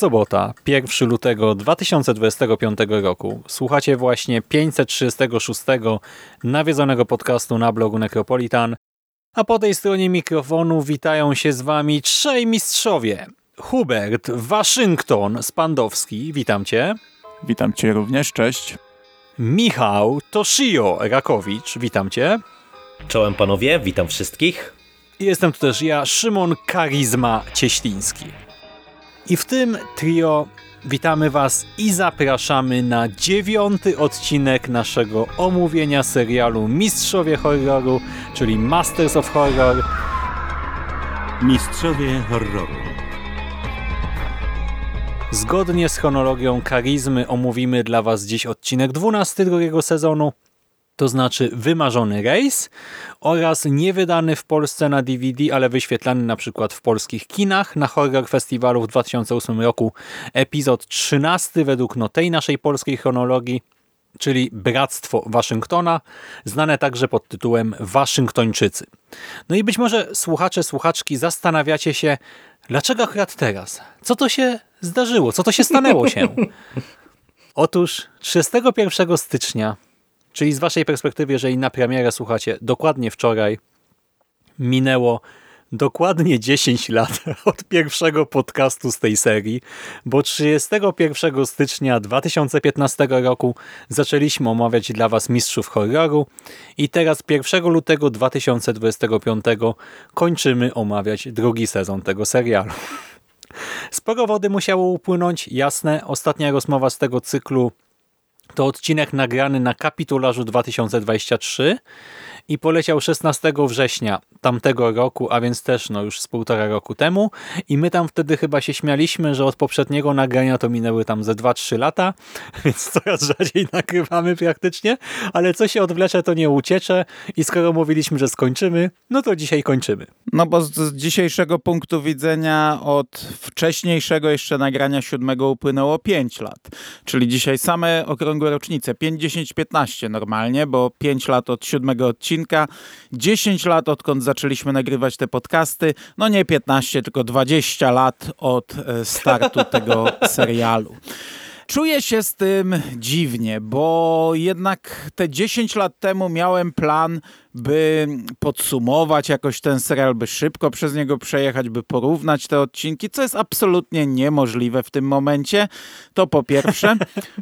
Sobota, 1 lutego 2025 roku. Słuchacie właśnie 536 nawiedzonego podcastu na blogu Necropolitan, a po tej stronie mikrofonu witają się z wami trzej mistrzowie. Hubert Waszyngton Spandowski, witam cię. Witam Cię również, cześć. Michał Toshio Rakowicz, witam cię. Czołem panowie, witam wszystkich. Jestem tu też ja, Szymon Karizma Cieśliński. I w tym trio witamy Was i zapraszamy na dziewiąty odcinek naszego omówienia serialu Mistrzowie Horroru, czyli Masters of Horror. Mistrzowie horroru. Zgodnie z chronologią karizmy omówimy dla Was dziś odcinek 12 drugiego sezonu, to znaczy Wymarzony Rejs oraz niewydany w Polsce na DVD, ale wyświetlany na przykład w polskich kinach na Horror Festiwalu w 2008 roku epizod 13 według no tej naszej polskiej chronologii, czyli Bractwo Waszyngtona, znane także pod tytułem Waszyngtończycy. No i być może słuchacze, słuchaczki zastanawiacie się, dlaczego akurat teraz? Co to się zdarzyło? Co to się stanęło się? Otóż 31 stycznia Czyli z waszej perspektywy, jeżeli na premierę słuchacie dokładnie wczoraj, minęło dokładnie 10 lat od pierwszego podcastu z tej serii, bo 31 stycznia 2015 roku zaczęliśmy omawiać dla was Mistrzów Horroru i teraz 1 lutego 2025 kończymy omawiać drugi sezon tego serialu. Sporo wody musiało upłynąć, jasne, ostatnia rozmowa z tego cyklu to odcinek nagrany na kapitularzu 2023 i poleciał 16 września tamtego roku, a więc też no już z półtora roku temu i my tam wtedy chyba się śmialiśmy, że od poprzedniego nagrania to minęły tam ze 2-3 lata, więc coraz rzadziej nagrywamy praktycznie, ale co się odwlecze to nie uciecze i skoro mówiliśmy, że skończymy, no to dzisiaj kończymy. No bo z, z dzisiejszego punktu widzenia od wcześniejszego jeszcze nagrania siódmego upłynęło 5 lat. Czyli dzisiaj same okrągłe rocznice. 5, 10, 15 normalnie, bo 5 lat od siódmego odcinka, 10 lat odkąd zaczęliśmy nagrywać te podcasty, no nie 15, tylko 20 lat od e, startu tego serialu. Czuję się z tym dziwnie, bo jednak te 10 lat temu miałem plan, by podsumować jakoś ten serial, by szybko przez niego przejechać, by porównać te odcinki, co jest absolutnie niemożliwe w tym momencie. To po pierwsze.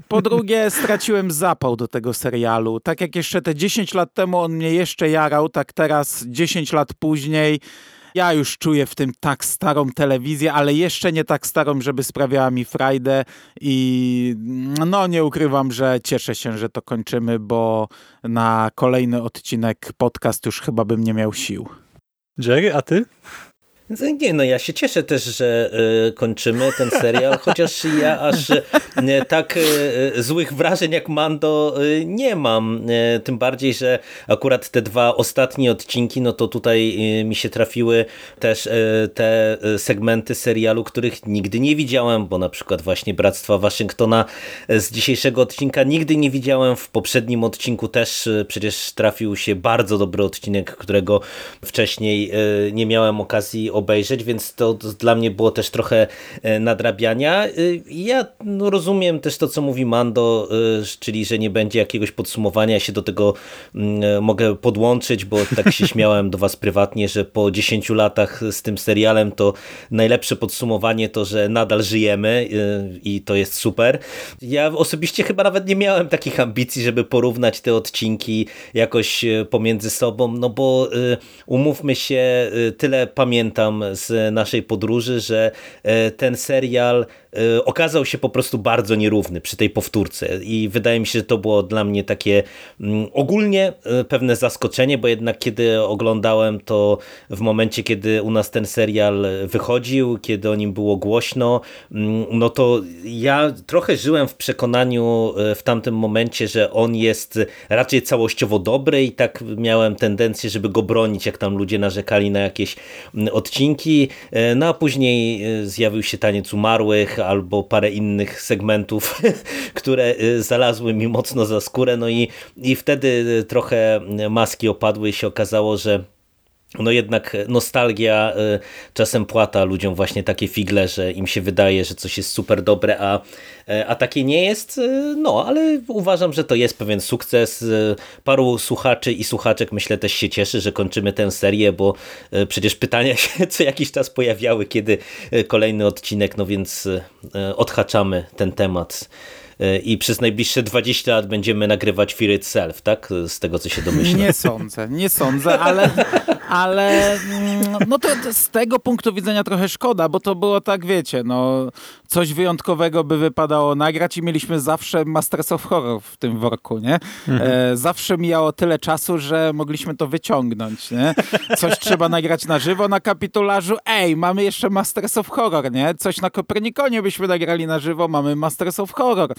Po drugie, straciłem zapał do tego serialu. Tak jak jeszcze te 10 lat temu on mnie jeszcze jarał, tak teraz 10 lat później ja już czuję w tym tak starą telewizję, ale jeszcze nie tak starą, żeby sprawiała mi frajdę i no nie ukrywam, że cieszę się, że to kończymy, bo na kolejny odcinek podcast już chyba bym nie miał sił. Jerry, a ty? Nie, no ja się cieszę też, że y, kończymy ten serial, chociaż ja aż y, tak y, złych wrażeń jak Mando nie mam. Tym bardziej, że akurat te dwa ostatnie odcinki, no to tutaj mi się trafiły też te segmenty serialu, których nigdy nie widziałem, bo na przykład właśnie Bractwa Waszyngtona z dzisiejszego odcinka nigdy nie widziałem. W poprzednim odcinku też przecież trafił się bardzo dobry odcinek, którego wcześniej nie miałem okazji obejrzeć, więc to, to dla mnie było też trochę e, nadrabiania. E, ja no, rozumiem też to, co mówi Mando, e, czyli, że nie będzie jakiegoś podsumowania, ja się do tego mm, mogę podłączyć, bo tak się śmiałem do was prywatnie, że po 10 latach z tym serialem to najlepsze podsumowanie to, że nadal żyjemy i to jest super. Ja osobiście chyba nawet nie miałem takich ambicji, żeby porównać te odcinki jakoś pomiędzy sobą, no bo umówmy się, tyle pamiętam z naszej podróży, że e, ten serial okazał się po prostu bardzo nierówny przy tej powtórce. I wydaje mi się, że to było dla mnie takie mm, ogólnie e, pewne zaskoczenie, bo jednak kiedy oglądałem to w momencie, kiedy u nas ten serial wychodził, kiedy o nim było głośno, mm, no to ja trochę żyłem w przekonaniu e, w tamtym momencie, że on jest raczej całościowo dobry i tak miałem tendencję, żeby go bronić, jak tam ludzie narzekali na jakieś mm, odcinki, no a później zjawił się Taniec Umarłych albo parę innych segmentów, które znalazły mi mocno za skórę, no i, i wtedy trochę maski opadły i się okazało, że no jednak nostalgia y, czasem płata ludziom właśnie takie figle, że im się wydaje, że coś jest super dobre, a, y, a takie nie jest. Y, no, ale uważam, że to jest pewien sukces. Paru słuchaczy i słuchaczek myślę też się cieszy, że kończymy tę serię, bo przecież pytania się co jakiś czas pojawiały, kiedy kolejny odcinek, no więc odhaczamy ten temat i przez najbliższe 20 lat będziemy nagrywać Fear Itself, tak? Z tego, co się domyślam. Nie sądzę, nie sądzę, ale, ale mm, no to, z tego punktu widzenia trochę szkoda, bo to było tak, wiecie, no coś wyjątkowego by wypadało nagrać i mieliśmy zawsze Masters of Horror w tym worku, nie? Mhm. E, zawsze mijało tyle czasu, że mogliśmy to wyciągnąć, nie? Coś trzeba nagrać na żywo na kapitularzu, ej, mamy jeszcze Masters of Horror, nie? Coś na Kopernikonie byśmy nagrali na żywo, mamy Masters of Horror.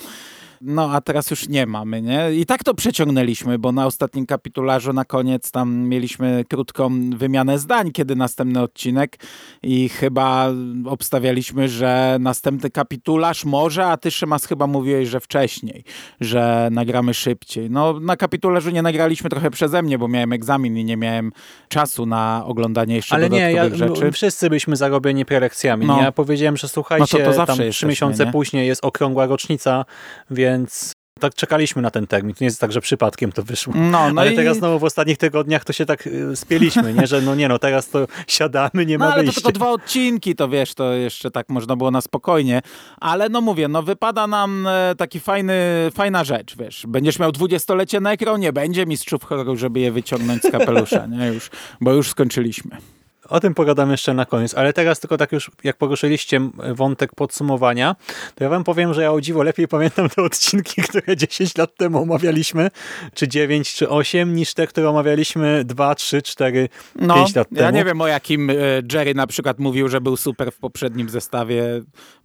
No a teraz już nie mamy, nie? I tak to przeciągnęliśmy, bo na ostatnim kapitularzu na koniec tam mieliśmy krótką wymianę zdań, kiedy następny odcinek i chyba obstawialiśmy, że następny kapitularz może, a ty Szymas chyba mówiłeś, że wcześniej, że nagramy szybciej. No na kapitularzu nie nagraliśmy trochę przeze mnie, bo miałem egzamin i nie miałem czasu na oglądanie jeszcze Ale nie, ja, rzeczy. wszyscy byśmy zarobieni prelekcjami. No. Ja powiedziałem, że słuchajcie, no to, to tam trzy miesiące nie? później jest okrągła rocznica, więc więc tak czekaliśmy na ten termin. To nie jest tak, że przypadkiem to wyszło. No, no ale i... teraz znowu w ostatnich tygodniach to się tak y, spieliśmy, nie? że no nie no, teraz to siadamy, nie no, ma ale wyjścia. to tylko dwa odcinki, to wiesz, to jeszcze tak można było na spokojnie. Ale no mówię, no wypada nam e, taki fajny, fajna rzecz, wiesz. Będziesz miał dwudziestolecie na ekronie, będzie mistrzów horroru, żeby je wyciągnąć z kapelusza, nie? Już, bo już skończyliśmy. O tym pogadam jeszcze na koniec, ale teraz tylko tak już, jak poruszyliście wątek podsumowania, to ja wam powiem, że ja o dziwo lepiej pamiętam te odcinki, które 10 lat temu omawialiśmy, czy 9, czy 8, niż te, które omawialiśmy 2, 3, 4, no, 5 lat temu. Ja nie wiem, o jakim e, Jerry na przykład mówił, że był super w poprzednim zestawie,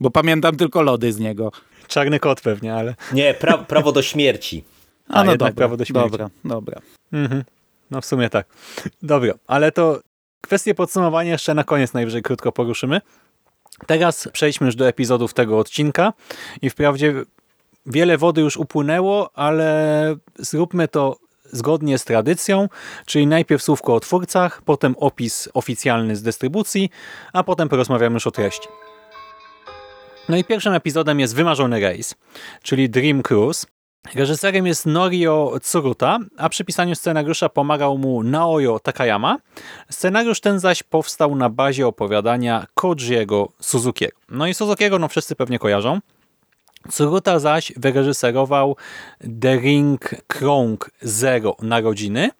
bo pamiętam tylko lody z niego. Czarny kot pewnie, ale... Nie, pra prawo do śmierci. A, A no dobra, prawo do śmierci. Dobra, dobra. Mhm. No w sumie tak. Dobra, ale to Kwestię podsumowania jeszcze na koniec najwyżej krótko poruszymy. Teraz przejdźmy już do epizodów tego odcinka i wprawdzie wiele wody już upłynęło, ale zróbmy to zgodnie z tradycją, czyli najpierw słówko o twórcach, potem opis oficjalny z dystrybucji, a potem porozmawiamy już o treści. No i pierwszym epizodem jest Wymarzony Rejs, czyli Dream Cruise. Reżyserem jest Norio Tsuruta, a przy pisaniu scenariusza pomagał mu Naoyo Takayama. Scenariusz ten zaś powstał na bazie opowiadania Kojiego Suzukiego. No i Suzukiego no wszyscy pewnie kojarzą. Tsuruta zaś wyreżyserował The Ring Krąg Zero Narodziny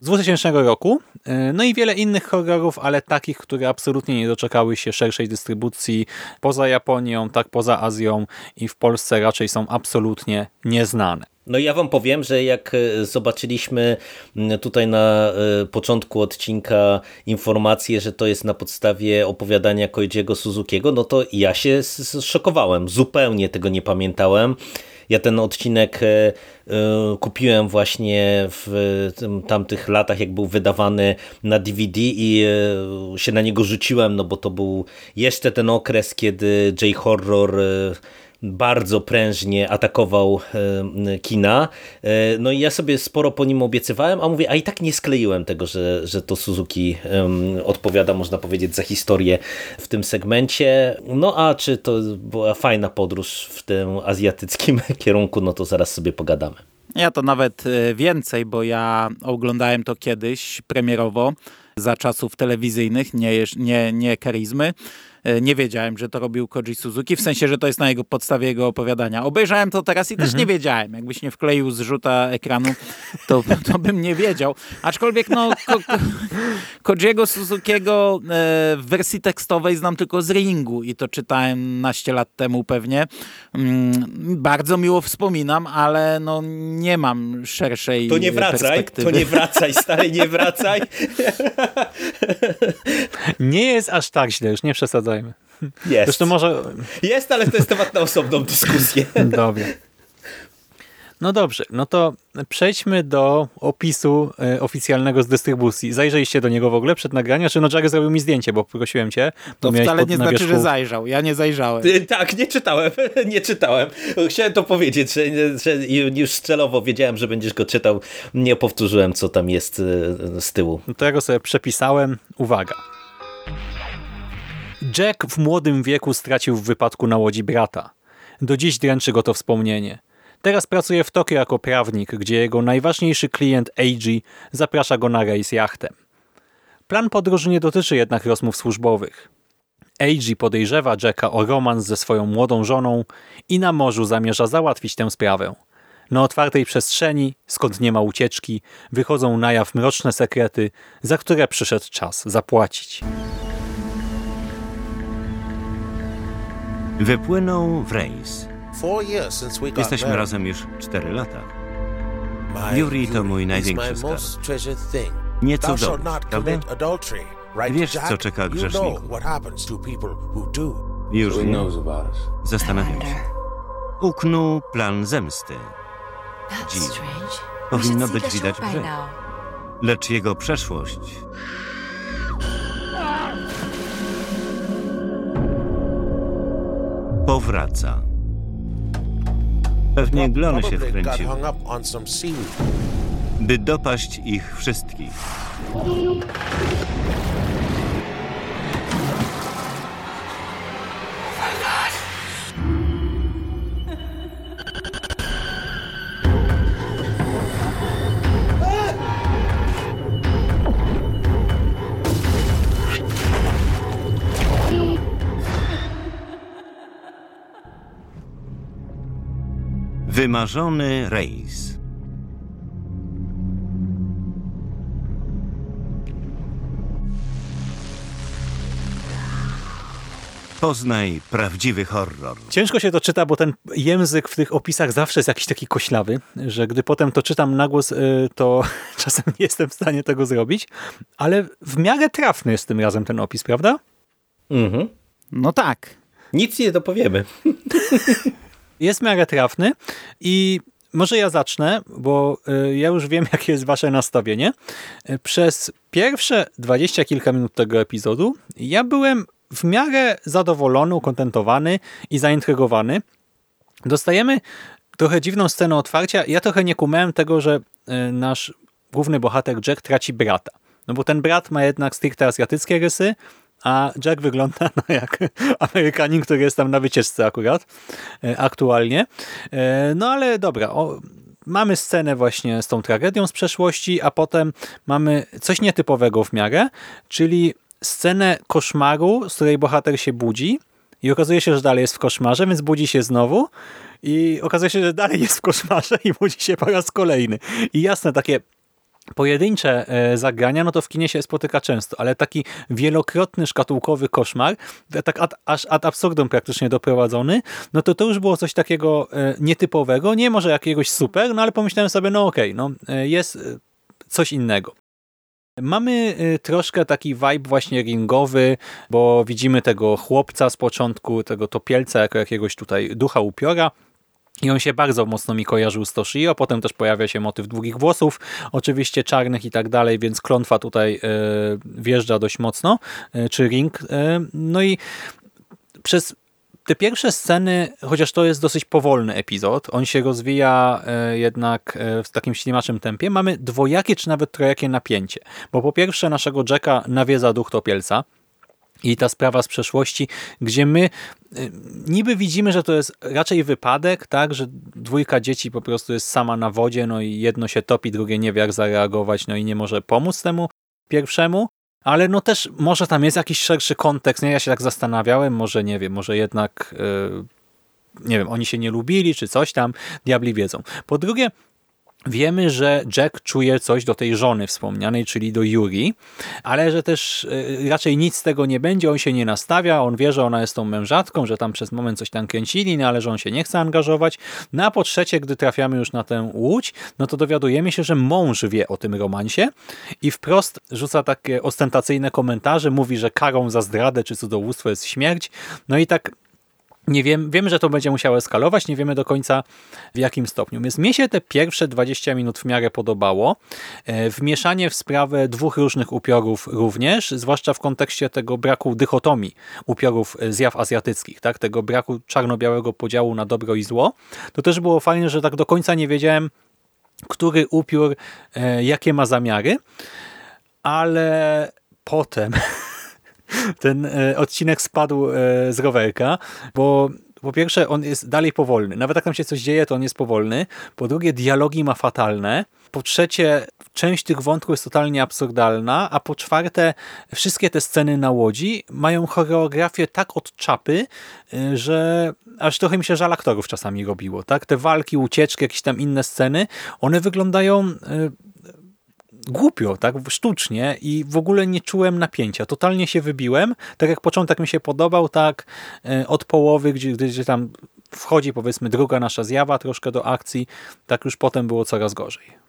z 2000 roku. E, no i wiele innych horrorów, ale takich, które absolutnie nie doczekały się szerszej dystrybucji poza Japonią, tak poza Azją i w Polsce raczej są absolutnie nieznane. No ja wam powiem, że jak e, zobaczyliśmy tutaj na e, początku odcinka informację, że to jest na podstawie opowiadania Koichiego Suzukiego, no to ja się szokowałem. Zupełnie tego nie pamiętałem. Ja ten odcinek e, e, kupiłem właśnie w tamtych latach, jak był wydawany na DVD i e, się na niego rzuciłem, no bo to był jeszcze ten okres, kiedy J-Horror bardzo prężnie atakował kina. E, no i ja sobie sporo po nim obiecywałem, a mówię, a i tak nie skleiłem tego, że, że to Suzuki odpowiada, można powiedzieć, za historię w tym segmencie. No a czy to była fajna podróż w tym azjatyckim kierunku, no to zaraz sobie pogadamy. Ja to nawet e, więcej, bo ja oglądałem to kiedyś premierowo za czasów telewizyjnych, nie, nie, nie karizmy. E, Nie wiedziałem, że to robił Koji Suzuki, w sensie, że to jest na jego podstawie jego opowiadania. Obejrzałem to teraz i też nie wiedziałem. Jakbyś nie wkleił zrzuta ekranu, to, to bym nie wiedział. Aczkolwiek no, ko, ko, Kojiego Suzukiego e, w wersji tekstowej znam tylko z Ringu i to czytałem naście lat temu pewnie. Mm, bardzo miło wspominam, ale no nie mam szerszej To nie wracaj, perspektywy. to nie wracaj, stary, nie wracaj. Nie jest aż tak źle, już nie przesadzajmy. Jest. Zresztą może... Jest, ale to jest temat na osobną dyskusję. Dobra. No dobrze, no to przejdźmy do opisu e, oficjalnego z dystrybucji. Zajrzeliście do niego w ogóle przed nagraniem? Czy no Jack zrobił mi zdjęcie, bo prosiłem cię. To wcale nie na znaczy, wierzchu- że zajrzał. Ja nie zajrzałem. Tak, nie czytałem, nie czytałem. Chciałem to powiedzieć, że, że już celowo wiedziałem, że będziesz go czytał. Nie powtórzyłem, co tam jest y, z tyłu. No to ja go sobie przepisałem. Uwaga. Jack w młodym wieku stracił w wypadku na łodzi brata. Do dziś dręczy go to wspomnienie. Teraz pracuje w Tokio jako prawnik, gdzie jego najważniejszy klient AG zaprasza go na rejs jachtem. Plan podróży nie dotyczy jednak rozmów służbowych. AG podejrzewa Jacka o romans ze swoją młodą żoną i na morzu zamierza załatwić tę sprawę. Na otwartej przestrzeni, skąd nie ma ucieczki, wychodzą na jaw mroczne sekrety, za które przyszedł czas zapłacić. Wypłynął w rejs. Jesteśmy razem już 4 lata. Yuri to mój największy skarb. most treasured thing. Nie Thou shalt cudowny, not prawda? Wiesz, co czeka grzeszników. Już nie. Zastanawiam się. Uknął plan zemsty. Dziw. Powinno być widać brzeg. Lecz jego przeszłość powraca. Pewnie glony się wkręciły, by dopaść ich wszystkich. Wymarzony rejs. Poznaj prawdziwy horror. Ciężko się to czyta, bo ten język w tych opisach zawsze jest jakiś taki koślawy, że gdy potem to czytam na głos, y, to czasem nie jestem w stanie tego zrobić, ale w miarę trafny jest tym razem ten opis, prawda? Mhm. No tak. Nic nie dopowiemy. Jest miarę trafny i może ja zacznę, bo y, ja już wiem, jakie jest wasze nastawienie. Y, Przez pierwsze dwadzieścia kilka minut tego epizodu ja byłem w miarę zadowolony, ukontentowany i zaintrygowany. Dostajemy trochę dziwną scenę otwarcia. Ja trochę nie kumałem tego, że y, nasz główny bohater Jack traci brata. No bo ten brat ma jednak stricte azjatyckie rysy, a Jack wygląda no, jak Amerykanin, który jest tam na wycieczce akurat e, aktualnie. E, No ale dobra, o, mamy scenę właśnie z tą tragedią z przeszłości, a potem mamy coś nietypowego w miarę, czyli scenę koszmaru, z której bohater się budzi i okazuje się, że dalej jest w koszmarze, więc budzi się znowu i okazuje się, że dalej jest w koszmarze i budzi się po raz kolejny. I jasne, takie pojedyncze e, zagrania, no to w kinie się spotyka często, ale taki wielokrotny szkatułkowy koszmar, tak ad, aż ad absurdum praktycznie doprowadzony, no to to już było coś takiego e, nietypowego, nie może jakiegoś super, no ale pomyślałem sobie, no okej, no e, jest coś innego. Mamy troszkę taki vibe właśnie ringowy, bo widzimy tego chłopca z początku, tego topielca, jako jakiegoś tutaj ducha upiora, i on się bardzo mocno mi kojarzył z Toshio, potem też pojawia się motyw długich włosów, oczywiście czarnych i tak dalej, więc klątwa tutaj e, wjeżdża dość mocno, e, czy ring. E, no i przez te pierwsze sceny, chociaż to jest dosyć powolny epizod, on się rozwija jednak w takim ślimaczym tempie, mamy dwojakie czy nawet trojakie napięcie, bo po pierwsze naszego Jacka nawiedza duch topielca, i ta sprawa z przeszłości, gdzie my y, niby widzimy, że to jest raczej wypadek, tak, że dwójka dzieci po prostu jest sama na wodzie, no i jedno się topi, drugie nie wie jak zareagować, no i nie może pomóc temu pierwszemu, Ale no też może tam jest jakiś szerszy kontekst, nie? Ja się tak zastanawiałem, może nie wiem, może jednak yy, nie wiem, oni się nie lubili, czy coś tam, diabli wiedzą. Po drugie, Wiemy, że Jack czuje coś do tej żony wspomnianej, czyli do Yuri, ale że też y, raczej nic z tego nie będzie, on się nie nastawia, on wie, że ona jest tą mężatką, że tam przez moment coś tam kręcili, no ale że on się nie chce angażować. No a po trzecie, gdy trafiamy już na tę łódź, no to dowiadujemy się, że mąż wie o tym romansie i wprost rzuca takie ostentacyjne komentarze, mówi, że karą za zdradę czy cudzołóstwo jest śmierć. No i tak nie wiem, wiemy, że to będzie musiało eskalować, nie wiemy do końca w jakim stopniu. Więc mnie się te pierwsze 20 minut w miarę podobało. E, wmieszanie w sprawę dwóch różnych upiorów również, zwłaszcza w kontekście tego braku dychotomii upiorów e, zjaw azjatyckich, tak? tego braku czarno-białego podziału na dobro i zło. To też było fajne, że tak do końca nie wiedziałem, który upiór e, jakie ma zamiary, ale potem ten e, odcinek spadł e, z rowerka, bo po pierwsze on jest dalej powolny. Nawet jak tam się coś dzieje, to on jest powolny. Po drugie dialogi ma fatalne. Po trzecie część tych wątków jest totalnie absurdalna, a po czwarte wszystkie te sceny na łodzi mają choreografię tak od czapy, e, że aż trochę mi się żal aktorów czasami robiło. Tak? Te walki, ucieczki, jakieś tam inne sceny, one wyglądają głupio, tak, sztucznie i w ogóle nie czułem napięcia. Totalnie się wybiłem. Tak jak początek mi się podobał, tak e, od połowy, gdzie, gdzie tam wchodzi powiedzmy druga nasza zjawa troszkę do akcji, tak już potem było coraz gorzej.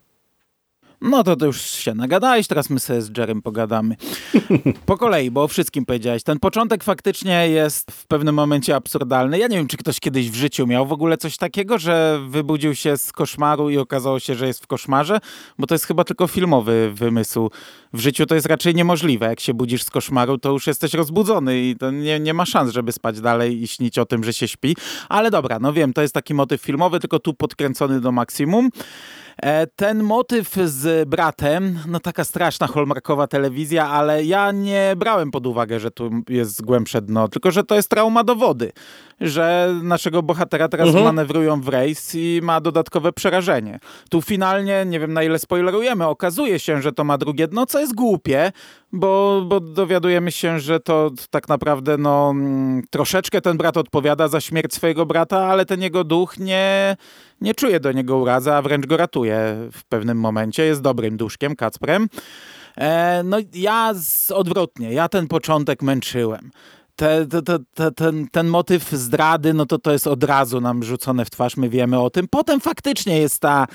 No to, to już się nagadałeś, teraz my sobie z Jerem pogadamy. Po kolei, bo o wszystkim powiedziałeś. Ten początek faktycznie jest w pewnym momencie absurdalny. Ja nie wiem, czy ktoś kiedyś w życiu miał w ogóle coś takiego, że wybudził się z koszmaru i okazało się, że jest w koszmarze, bo to jest chyba tylko filmowy wymysł. W życiu to jest raczej niemożliwe. Jak się budzisz z koszmaru, to już jesteś rozbudzony i to nie, nie ma szans, żeby spać dalej i śnić o tym, że się śpi. Ale dobra, no wiem, to jest taki motyw filmowy, tylko tu podkręcony do maksimum. E, ten motyw z bratem, no taka straszna hallmarkowa telewizja, ale ja nie brałem pod uwagę, że tu jest głębsze dno, tylko że to jest trauma do wody, że naszego bohatera teraz mhm. manewrują w rejs i ma dodatkowe przerażenie. Tu finalnie, nie wiem na ile spoilerujemy, okazuje się, że to ma drugie dno, co jest głupie, bo, bo dowiadujemy się, że to tak naprawdę no, mm, troszeczkę ten brat odpowiada za śmierć swojego brata, ale ten jego duch nie, nie czuje do niego urazy, a wręcz go ratuje w pewnym momencie. Jest dobrym duszkiem, Kacprem. E, no ja z, odwrotnie, ja ten początek męczyłem. Te, te, te, ten, ten motyw zdrady, no to to jest od razu nam rzucone w twarz, my wiemy o tym. Potem faktycznie jest ta,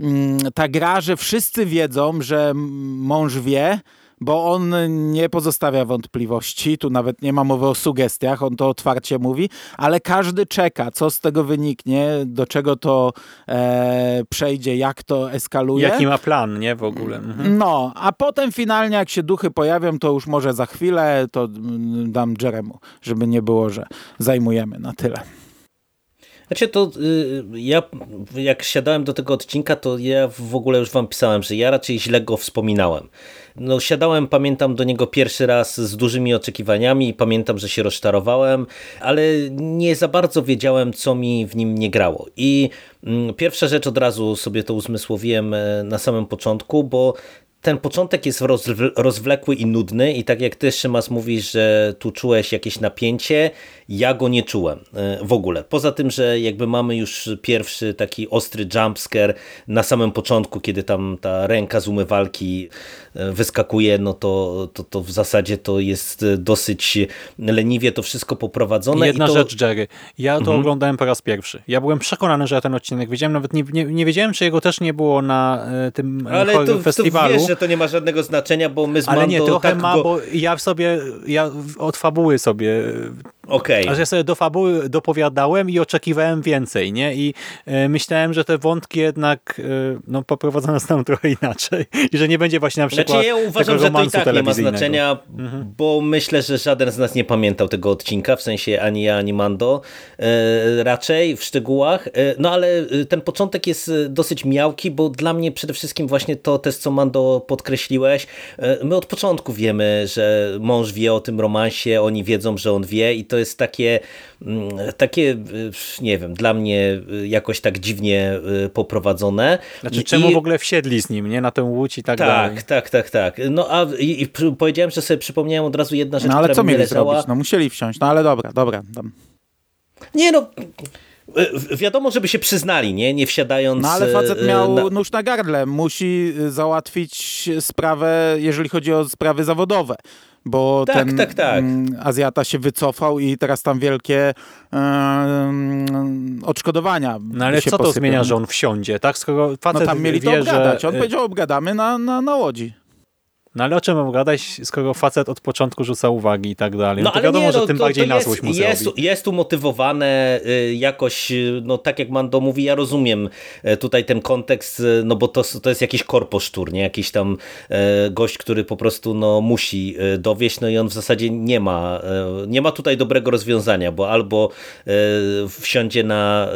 mm, ta gra, że wszyscy wiedzą, że mąż wie, bo on nie pozostawia wątpliwości, tu nawet nie ma mowy o sugestiach, on to otwarcie mówi, ale każdy czeka, co z tego wyniknie, do czego to e, przejdzie, jak to eskaluje. Jaki ma plan, nie, w ogóle. Mhm. No, a potem finalnie, jak się duchy pojawią, to już może za chwilę, to mm, dam Jeremu, żeby nie było, że zajmujemy na tyle. Znaczy to y, ja jak siadałem do tego odcinka, to ja w ogóle już wam pisałem, że ja raczej źle go wspominałem. No siadałem, pamiętam do niego pierwszy raz z dużymi oczekiwaniami i pamiętam, że się rozczarowałem, ale nie za bardzo wiedziałem, co mi w nim nie grało. I mm, pierwsza rzecz od razu sobie to uzmysłowiłem e, na samym początku, bo ten początek jest rozwlekły i nudny i tak jak ty Szymas mówisz, że tu czułeś jakieś napięcie, ja go nie czułem e, w ogóle. Poza tym, że jakby mamy już pierwszy taki ostry jumpscare na samym początku, kiedy tam ta ręka z umywalki wyskakuje, no to, to, to w zasadzie to jest dosyć leniwie to wszystko poprowadzone. Jedna to... rzecz, Jerry. Ja to mhm. oglądałem po raz pierwszy. Ja byłem przekonany, że ja ten odcinek widziałem, nawet nie, nie, nie wiedziałem, czy jego też nie było na e, tym Ale to, festiwalu. To wiesz, że to nie ma żadnego znaczenia, bo my z Ale Mando nie, trochę tak ma, go... bo ja sobie, ja od fabuły sobie Okay. A że sobie do fabuły dopowiadałem i oczekiwałem więcej, nie? I e, myślałem, że te wątki jednak e, no, poprowadzone są trochę inaczej i że nie będzie właśnie na przykład Znaczy ja uważam, że to i tak nie ma znaczenia, mhm. bo myślę, że żaden z nas nie pamiętał tego odcinka, w sensie ani ja, ani Mando e, raczej w szczegółach, no ale ten początek jest dosyć miałki, bo dla mnie przede wszystkim właśnie to też, co Mando podkreśliłeś, my od początku wiemy, że mąż wie o tym romansie, oni wiedzą, że on wie i to jest takie, mm, takie y, nie wiem, dla mnie y, jakoś tak dziwnie y, poprowadzone. Znaczy, czemu I- w ogóle wsiedli z nim, nie? Na tę łódź i tak, dalej. tak, tak, tak, tak. No a i, i powiedziałem, że sobie przypomniałem od razu jedna rzecz, No ale co mieli leżała. zrobić? No musieli wsiąść, no ale dobra, dobra. Tam. Nie no, wiadomo, żeby się przyznali, nie? Nie wsiadając... No ale facet miał na- nóż na gardle, musi załatwić sprawę, jeżeli chodzi o sprawy zawodowe. Bo Tak, ten tak, tak. mm, Azjata się wycofał i teraz tam wielkie odszkodowania No ale się co to posypią. zmienia, że on wsiądzie, tak? Skoro facet No tam mieli to wie, obgadać. że... On powiedział, obgadamy na, na, na łodzi. No ale o czym mam gadać, skoro facet od początku rzuca uwagi i tak dalej? No, No to wiadomo, nie, że no, tym to, bardziej to na jest, złość mu jest, jest umotywowane y, jakoś, y, no tak jak Mando mówi, ja rozumiem e, tutaj ten kontekst, y, no bo to, to jest jakiś korposztur, nie? Jakiś tam gość, który po prostu no, musi dowieść, no i on w zasadzie nie ma, nie ma tutaj dobrego rozwiązania, bo albo wsiądzie na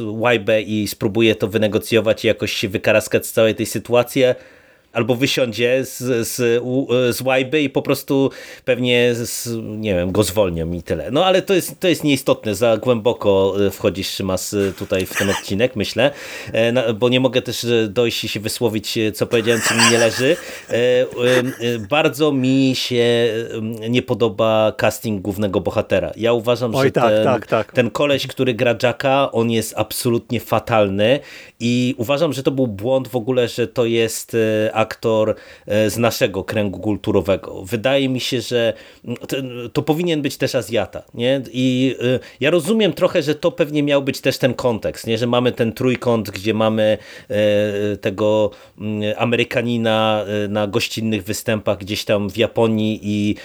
łajbę i spróbuje to wynegocjować i jakoś się wykaraskać z całej tej sytuacji, albo wysiądzie z, z, z łajby i po prostu pewnie z, nie wiem, go zwolnią i tyle. No ale to jest, to jest nieistotne, za głęboko e, wchodzisz Szymas e, tutaj w ten odcinek, myślę, E, bo nie mogę też dojść i się wysłowić, co powiedziałem, co mi nie leży. Bardzo mi się nie podoba casting głównego bohatera. Ja uważam, Oj, że tak, ten, tak, tak. ten koleś, który gra Jacka, on jest absolutnie fatalny i uważam, że to był błąd w ogóle, że to jest e, aktor e, z naszego kręgu kulturowego. Wydaje mi się, że to, powinien być też Azjata. Nie? I e, ja rozumiem trochę, że to pewnie miał być też ten kontekst, nie? że mamy ten trójkąt, gdzie mamy e, tego mm, Amerykanina na gościnnych występach gdzieś tam w Japonii i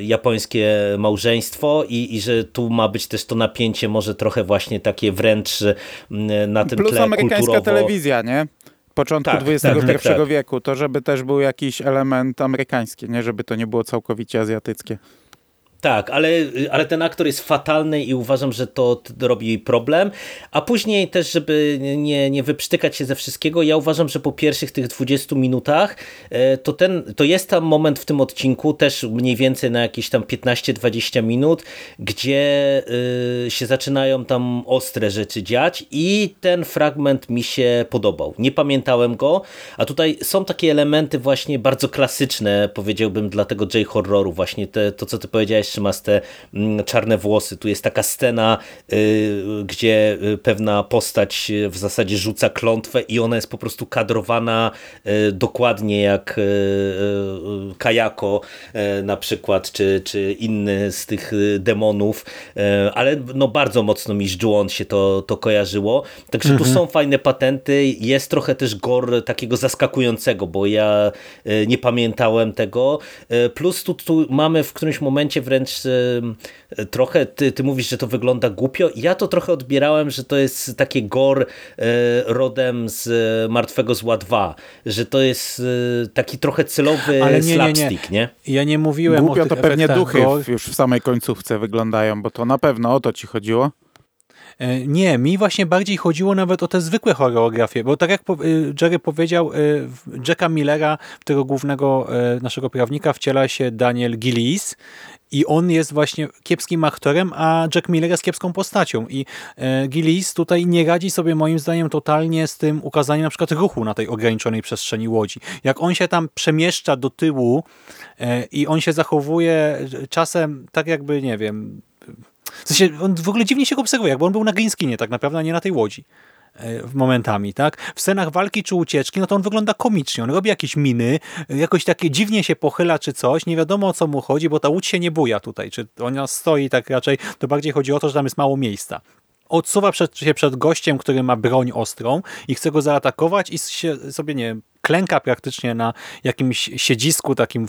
japońskie małżeństwo i, i że tu ma być też to napięcie może trochę właśnie takie wręcz mm, na tym Plus tle amerykańska kulturowo. telewizja, nie? Początku Tak, XXI tak, tak, tak. wieku, to żeby też był jakiś element amerykański, nie? Żeby to nie było całkowicie azjatyckie. Tak, ale, ale ten aktor jest fatalny i uważam, że to robi problem. A później też, żeby nie, nie wyprztykać się ze wszystkiego, ja uważam, że po pierwszych tych 20 minutach e, to, ten, to jest tam moment w tym odcinku, też mniej więcej na jakieś tam 15-20 minut, gdzie y, się zaczynają tam ostre rzeczy dziać i ten fragment mi się podobał. Nie pamiętałem go, a tutaj są takie elementy właśnie bardzo klasyczne, powiedziałbym, dla tego J-horroru, właśnie te, to, co ty powiedziałeś, Szymas, te mm, czarne włosy. Tu jest taka scena, y, gdzie y, pewna postać y, w zasadzie rzuca klątwę i ona jest po prostu kadrowana dokładnie jak Kajako na przykład, czy, czy inny z tych demonów, ale no bardzo mocno mi z Ju-On się to, to kojarzyło. Także tu są fajne patenty, jest trochę też gore takiego zaskakującego, bo ja nie pamiętałem tego. Plus tu, tu mamy w którymś momencie wręcz y, trochę, ty, ty mówisz, że to wygląda głupio. Ja to trochę odbierałem, że to jest takie gore rodem z y, Martwego Zła 2, że to jest y, taki trochę celowy Ale nie, nie, nie. slapstick, nie? Ja nie mówiłem Głupio o to tych pewnie duchy gore. już w samej końcówce wyglądają, bo to na pewno o to ci chodziło. E, Nie, mi właśnie bardziej chodziło nawet o te zwykłe choreografie, bo tak jak Jerry powiedział, Jacka Millera, tego głównego naszego prawnika wciela się Daniel Gillies i on jest właśnie kiepskim aktorem, a Jack Miller jest kiepską postacią i e, Gillies tutaj nie radzi sobie moim zdaniem totalnie z tym ukazaniem na przykład ruchu na tej ograniczonej przestrzeni łodzi. Jak on się tam przemieszcza do tyłu e, i on się zachowuje czasem tak jakby, nie wiem, w sensie, on w ogóle dziwnie się go obserwuje, bo on był na green skinie tak naprawdę, a nie na tej łodzi e, momentami, tak? W scenach walki czy ucieczki, no to on wygląda komicznie, on robi jakieś miny, e, jakoś takie dziwnie się pochyla czy coś, nie wiadomo o co mu chodzi, bo ta łódź się nie buja tutaj, czy ona stoi tak raczej, to bardziej chodzi o to, że tam jest mało miejsca. Odsuwa przed, się przed gościem, który ma broń ostrą i chce go zaatakować i się, sobie, nie wiem, klęka praktycznie na jakimś siedzisku takim, e,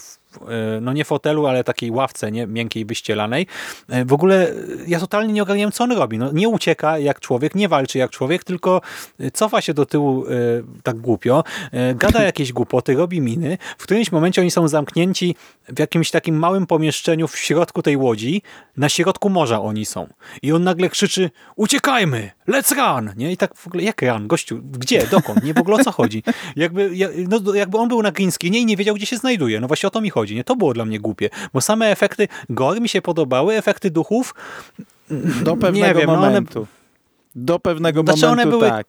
no nie fotelu, ale takiej ławce, nie miękkiej, wyścielanej. E, W ogóle e, ja totalnie nie ogarniałem, co on robi. No, nie ucieka jak człowiek, nie walczy jak człowiek, tylko e, cofa się do tyłu e, tak głupio, e, gada jakieś głupoty, robi miny. W którymś momencie oni są zamknięci w jakimś takim małym pomieszczeniu w środku tej łodzi. Na środku morza oni są. I on nagle krzyczy, uciekajmy, let's run! Nie? I tak w ogóle, jak run? Gościu, gdzie? Dokąd? Nie, w ogóle o co chodzi? Jakby, ja- no, jakby on był na green screenie i nie wiedział, gdzie się znajduje. No właśnie o to mi chodzi. Nie, to było dla mnie głupie, bo same efekty gore mi się podobały, efekty duchów Do pewnego wiem, no one- momentu. Do pewnego Znaczy momentu były- tak.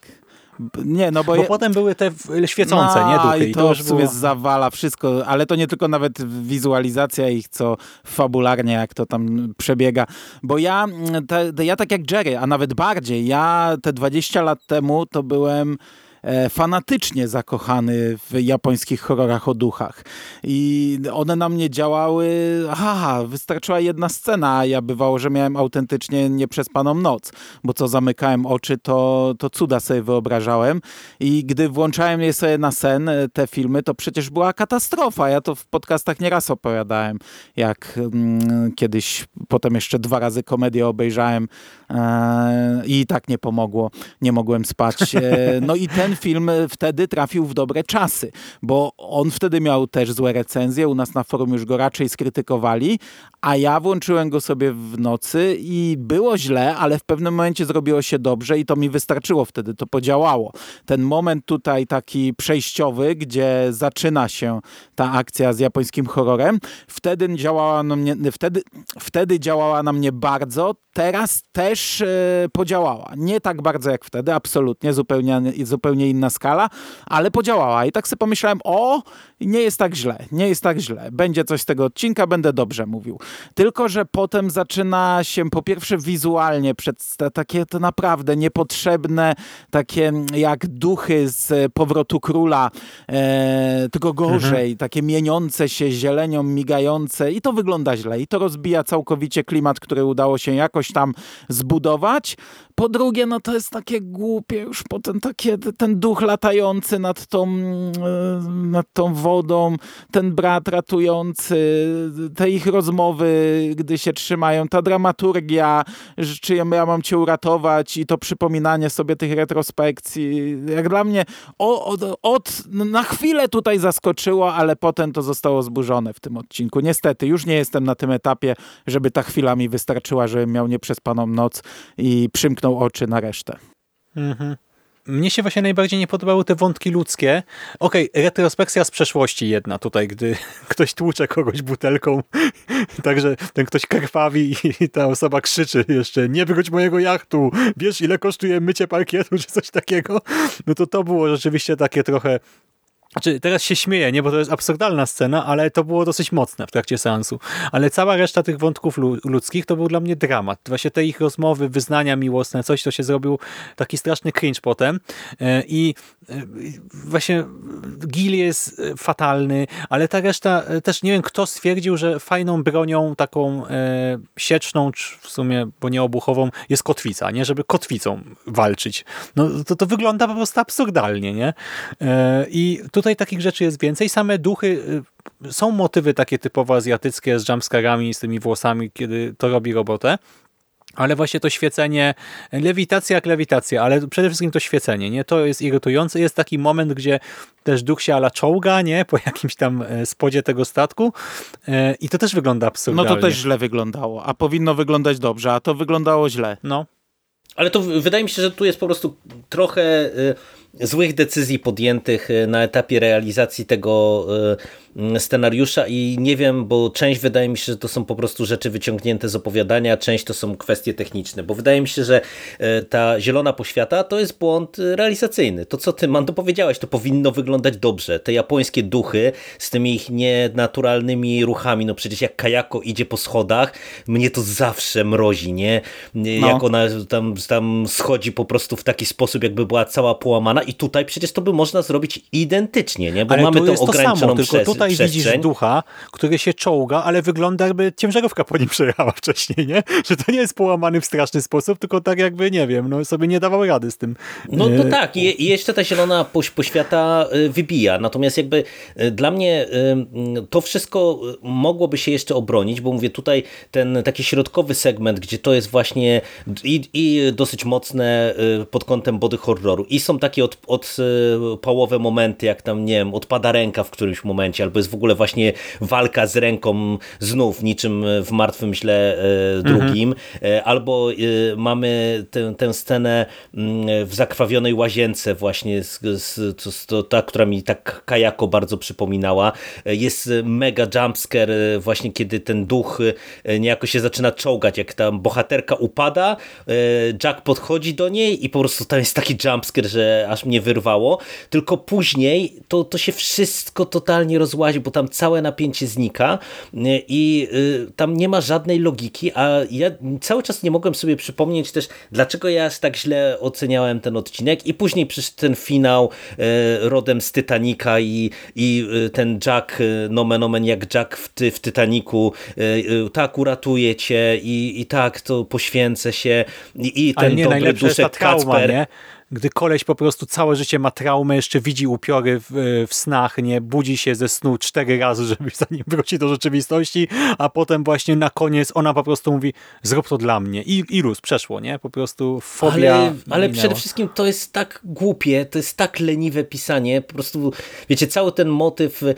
Nie, no bo, bo je- potem były te świecące, no, nie, duchy. I to, już w sumie było... zawala wszystko, ale to nie tylko nawet wizualizacja ich, co fabularnie, jak to tam przebiega. Bo ja, mm, te, te, ja tak jak Jerry, a nawet bardziej, ja te 20 lat temu to byłem fanatycznie zakochany w japońskich horrorach o duchach. I one na mnie działały, aha, wystarczyła jedna scena, a ja bywało, że miałem autentycznie nieprzespaną noc, bo co zamykałem oczy, to, to cuda sobie wyobrażałem i gdy włączałem je sobie na sen, e, te filmy, to przecież była katastrofa. Ja to w podcastach nieraz opowiadałem, jak mm, kiedyś, potem jeszcze dwa razy komedię obejrzałem e, i tak nie pomogło, nie mogłem spać. E, no i ten film e, wtedy trafił w dobre czasy, bo on wtedy miał też złe recenzje, u nas na forum już go raczej skrytykowali, a ja włączyłem go sobie w nocy i było źle, ale w pewnym momencie zrobiło się dobrze i to mi wystarczyło wtedy, to podziałało. Ten moment tutaj taki przejściowy, gdzie zaczyna się ta akcja z japońskim horrorem, wtedy działała na mnie, wtedy, wtedy działała na mnie bardzo, teraz też e, podziałała. Nie tak bardzo jak wtedy, absolutnie, zupełnie, zupełnie inna skala, ale podziałała. I tak sobie pomyślałem, o, nie jest tak źle, nie jest tak źle. Będzie coś z tego odcinka, będę dobrze mówił. Tylko, że potem zaczyna się po pierwsze wizualnie przed takie to naprawdę niepotrzebne, takie jak duchy z powrotu króla, e, tylko gorzej, takie mieniące się zielenią, migające i to wygląda źle i to rozbija całkowicie klimat, który udało się jakoś tam zbudować. Po drugie, no to jest takie głupie już potem takie, ten duch latający nad tą, e, nad tą wodą, ten brat ratujący, te ich rozmowy, gdy się trzymają, ta dramaturgia, czy ja mam cię uratować i to przypominanie sobie tych retrospekcji. Jak dla mnie od, od, na chwilę tutaj zaskoczyło, ale potem to zostało zburzone w tym odcinku. Niestety, już nie jestem na tym etapie, żeby ta chwila mi wystarczyła, żebym miał nieprzespaną noc i przymknął oczy na resztę. Mhm. Mnie się właśnie najbardziej nie podobały te wątki ludzkie. Okej, retrospekcja z przeszłości jedna tutaj, gdy ktoś tłucze kogoś butelką, także ten ktoś krwawi i ta osoba krzyczy jeszcze nie wróć mojego jachtu, wiesz ile kosztuje mycie parkietu czy coś takiego. No to to było rzeczywiście takie trochę znaczy, teraz się śmieję, nie, bo to jest absurdalna scena, ale to było dosyć mocne w trakcie seansu. Ale cała reszta tych wątków lu- ludzkich to był dla mnie dramat. Właśnie te ich rozmowy, wyznania miłosne, coś, to się zrobił taki straszny cringe potem. E, I e, właśnie Gil jest e, fatalny, ale ta reszta też nie wiem, kto stwierdził, że fajną bronią taką sieczną, czy w sumie, bo nie obuchową, jest kotwica, nie? Żeby kotwicą walczyć. No to, to wygląda po prostu absurdalnie, nie? I tutaj takich rzeczy jest więcej. Same duchy, y, są motywy takie typowo azjatyckie z jumpscarami, z tymi włosami, kiedy to robi robotę. Ale właśnie to świecenie, lewitacja jak lewitacja, ale przede wszystkim to świecenie, nie? To jest irytujące. Jest taki moment, gdzie też duch się ala czołga, nie? Po jakimś tam e, spodzie tego statku e, i to też wygląda No absurdalnie. to też źle wyglądało, a powinno wyglądać dobrze, a to wyglądało źle. No. Ale to wydaje mi się, że tu jest po prostu trochę y, złych decyzji podjętych y, na etapie realizacji tego y, scenariusza i nie wiem, bo część wydaje mi się, że to są po prostu rzeczy wyciągnięte z opowiadania, część to są kwestie techniczne, bo wydaje mi się, że y, ta zielona poświata to jest błąd realizacyjny. To co ty, Mando, powiedziałeś, to powinno wyglądać dobrze. Te japońskie duchy z tymi ich nienaturalnymi ruchami, no przecież jak Kajako idzie po schodach, mnie to zawsze mrozi, nie? No. Jak ona tam, tam schodzi po prostu w taki sposób, jakby była cała połamana i tutaj przecież to by można zrobić identycznie, nie? Bo ale mamy tą jest to ograniczoną samo, tylko tutaj widzisz przestrzeń. ducha, który się czołga, ale wygląda jakby ciężarówka po nim przejechała wcześniej, nie? Że to nie jest połamany w straszny sposób, tylko tak jakby, nie wiem, no sobie nie dawał rady z tym. No, E, tak, i, jeszcze ta zielona poś, poświata y, wybija. Natomiast jakby y, dla mnie to wszystko mogłoby się jeszcze obronić, bo mówię tutaj ten taki środkowy segment, gdzie to jest właśnie i, i dosyć mocne pod kątem body horroru i są takie od, od e, pałowe momenty, jak tam, nie wiem, odpada ręka w którymś momencie, albo jest w ogóle właśnie walka z ręką znów, niczym w Martwym Źle e, drugim, e, albo mamy tę, tę scenę mm, w zakrwawionej łazience właśnie, z, z, to, to, ta, która mi tak Kajako bardzo przypominała. Jest mega jumpscare właśnie, kiedy ten duch niejako się zaczyna czołgać, jak tam bohaterka upada, Jack podchodzi do niej i po prostu tam jest taki jumpscare, że aż mnie wyrwało, tylko później to, to się wszystko totalnie rozłazi, bo tam całe napięcie znika e, i e, tam nie ma żadnej logiki, a ja cały czas nie mogłem sobie przypomnieć też, dlaczego ja aż tak źle oceniałem ten odcinek i później przyszedł ten finał e, rodem z Titanica i, i ten Jack, nomen omen jak Jack w, ty, w Titaniku, tak uratuje cię i, i tak to poświęcę się i, i ten nie, dobry duszek trauma, Kacper. nie? Gdy koleś po prostu całe życie ma traumę, jeszcze widzi upiory w, w snach, nie? Budzi się ze snu cztery razy, żeby zanim wróci do rzeczywistości, a potem właśnie na koniec ona po prostu mówi, zrób to dla mnie. I, i luz, przeszło, nie? Po prostu fobia Ale, ale przede wszystkim to jest tak głupie, to jest tak leniwe pisanie, po prostu, wiecie, cały ten motyw e,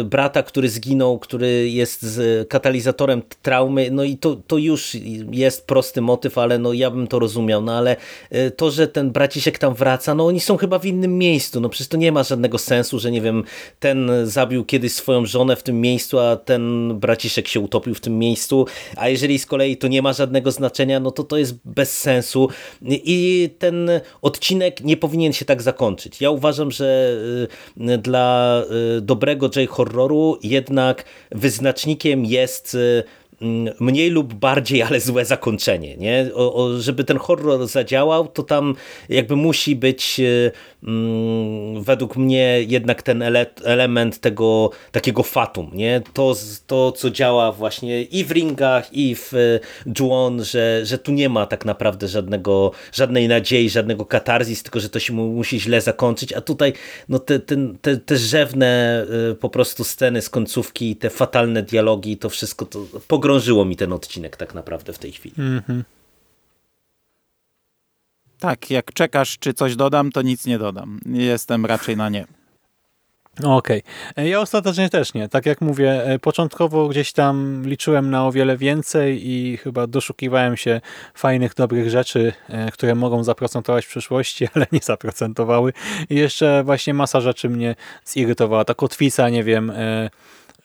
e, brata, który zginął, który jest z katalizatorem traumy, no i to, to już jest prosty motyw, ale no ja bym to rozumiał, no ale e, to, że ten braciszek tam wraca, no oni są chyba w innym miejscu, no przecież to nie ma żadnego sensu, że nie wiem, ten zabił kiedyś swoją żonę w tym miejscu, a ten braciszek się utopił w tym miejscu, a jeżeli z kolei to nie ma żadnego znaczenia, no to to jest bez sensu i ten odcinek nie powinien się tak zakończyć. Ja uważam, że y, dla y, dobrego J-horroru jednak wyznacznikiem jest y, mniej lub bardziej, ale złe zakończenie. Nie? O, o, żeby ten horror zadziałał, to tam jakby musi być mm, według mnie jednak ten ele element tego takiego fatum. Nie? To, to, co działa właśnie i w ringach, i w y, Juon, że, że tu nie ma tak naprawdę żadnego, żadnej nadziei, żadnego katarzis, tylko że to się mu musi źle zakończyć, a tutaj no te, te, te, te rzewne y, po prostu sceny z końcówki, te fatalne dialogi, to wszystko to pogrążyło mi ten odcinek tak naprawdę w tej chwili. Tak, jak czekasz, czy coś dodam, to nic nie dodam. Jestem raczej na nie. Okej. E, Ja ostatecznie też nie. Tak jak mówię, e, początkowo gdzieś tam liczyłem na o wiele więcej i chyba doszukiwałem się fajnych, dobrych rzeczy, e, które mogą zaprocentować w przyszłości, ale nie zaprocentowały. I jeszcze właśnie masa rzeczy mnie zirytowała. Ta kotwica, nie wiem, e,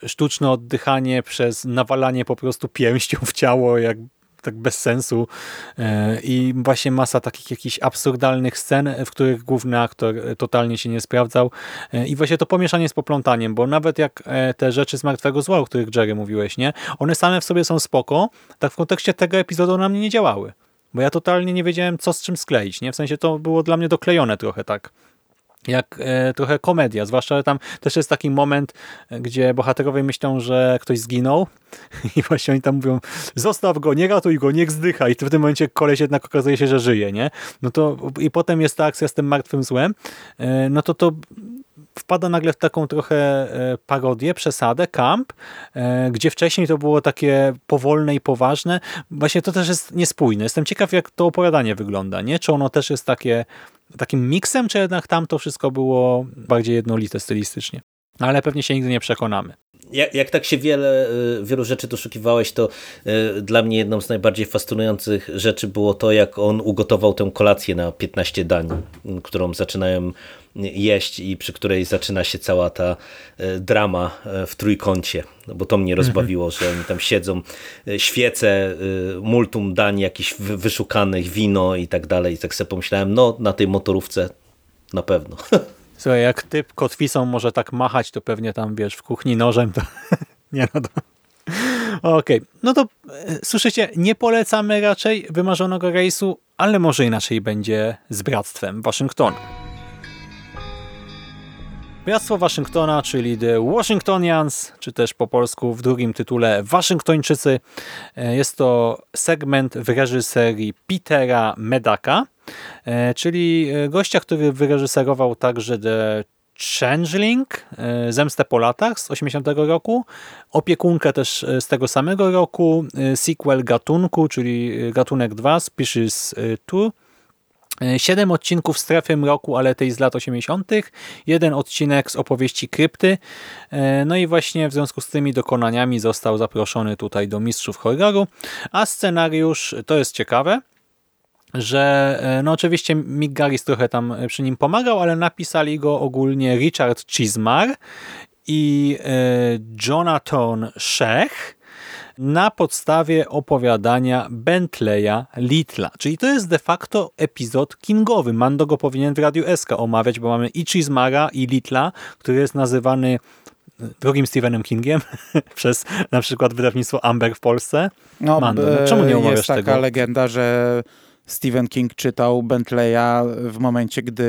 sztuczne oddychanie przez nawalanie po prostu pięścią w ciało, jak tak bez sensu E, i właśnie masa takich jakichś absurdalnych scen, w których główny aktor e, totalnie się nie sprawdzał E, i właśnie to pomieszanie z poplątaniem, bo nawet jak te rzeczy z Martwego Zła, o których Jerry mówiłeś, nie? One same w sobie są spoko, tak w kontekście tego epizodu na mnie nie działały, bo ja totalnie nie wiedziałem co z czym skleić, nie? W sensie to było dla mnie doklejone trochę tak jak e, trochę komedia, zwłaszcza że tam też jest taki moment, e, gdzie bohaterowie myślą, że ktoś zginął. I właśnie oni tam mówią, zostaw go, nie ratuj go, niech zdycha. I w tym momencie koleś jednak okazuje się, że żyje, nie? No to i potem jest ta akcja z tym martwym złem, e, no to to wpada nagle w taką trochę e, parodię, przesadę, kamp, e, gdzie wcześniej to było takie powolne i poważne. Właśnie to też jest niespójne. Jestem ciekaw, jak to opowiadanie wygląda, nie? Czy ono też jest takie takim miksem, czy jednak tam to wszystko było bardziej jednolite stylistycznie. Ale pewnie się nigdy nie przekonamy. Jak, jak tak się wiele, y, wielu rzeczy doszukiwałeś, to dla mnie jedną z najbardziej fascynujących rzeczy było to, jak on ugotował tę kolację na 15 dań, którą zaczynają jeść i przy której zaczyna się cała ta y, drama y, w trójkącie. No Bo to mnie rozbawiło, że oni tam siedzą, y, świece, multum dań jakichś wy- wyszukanych, wino i tak dalej. I tak sobie pomyślałem, no na tej motorówce na pewno. Słuchaj, jak typ kotwicą może tak machać, to pewnie tam, wiesz, w kuchni nożem, to nie no to... Okej, no to e, słyszycie, nie polecamy raczej wymarzonego rejsu, ale może inaczej będzie z Bractwem Waszyngtonu. Bractwo Waszyngtona, czyli The Washingtonians, czy też po polsku w drugim tytule Waszyngtończycy. E, Jest to segment w reżyserii Petera Medaka, e, czyli e, gościa, który wyreżyserował także The Changeling, Zemstę po latach z 80 roku, Opiekunkę też z tego samego roku, sequel gatunku, czyli Gatunek 2, Species 2, E, Siedem odcinków Strefy Mroku, ale tej z lat 80., jeden odcinek z opowieści Krypty. E, No i właśnie w związku z tymi dokonaniami został zaproszony tutaj do Mistrzów Horroru, a scenariusz, to jest ciekawe, że e, no oczywiście Mick Garris trochę tam przy nim pomagał, ale napisali go ogólnie Richard Chismar i e, Jonathan Shech na podstawie opowiadania Bentleya Littla. Czyli to jest de facto epizod kingowy. Mando go powinien w Radiu SK omawiać, bo mamy i Chismara i Littla, który jest nazywany drugim Stephenem Kingiem przez na przykład wydawnictwo Amber w Polsce. No, Mando, no e, czemu nie omawiasz Jest taka tego? legenda, że Stephen King czytał Bentleya w momencie, gdy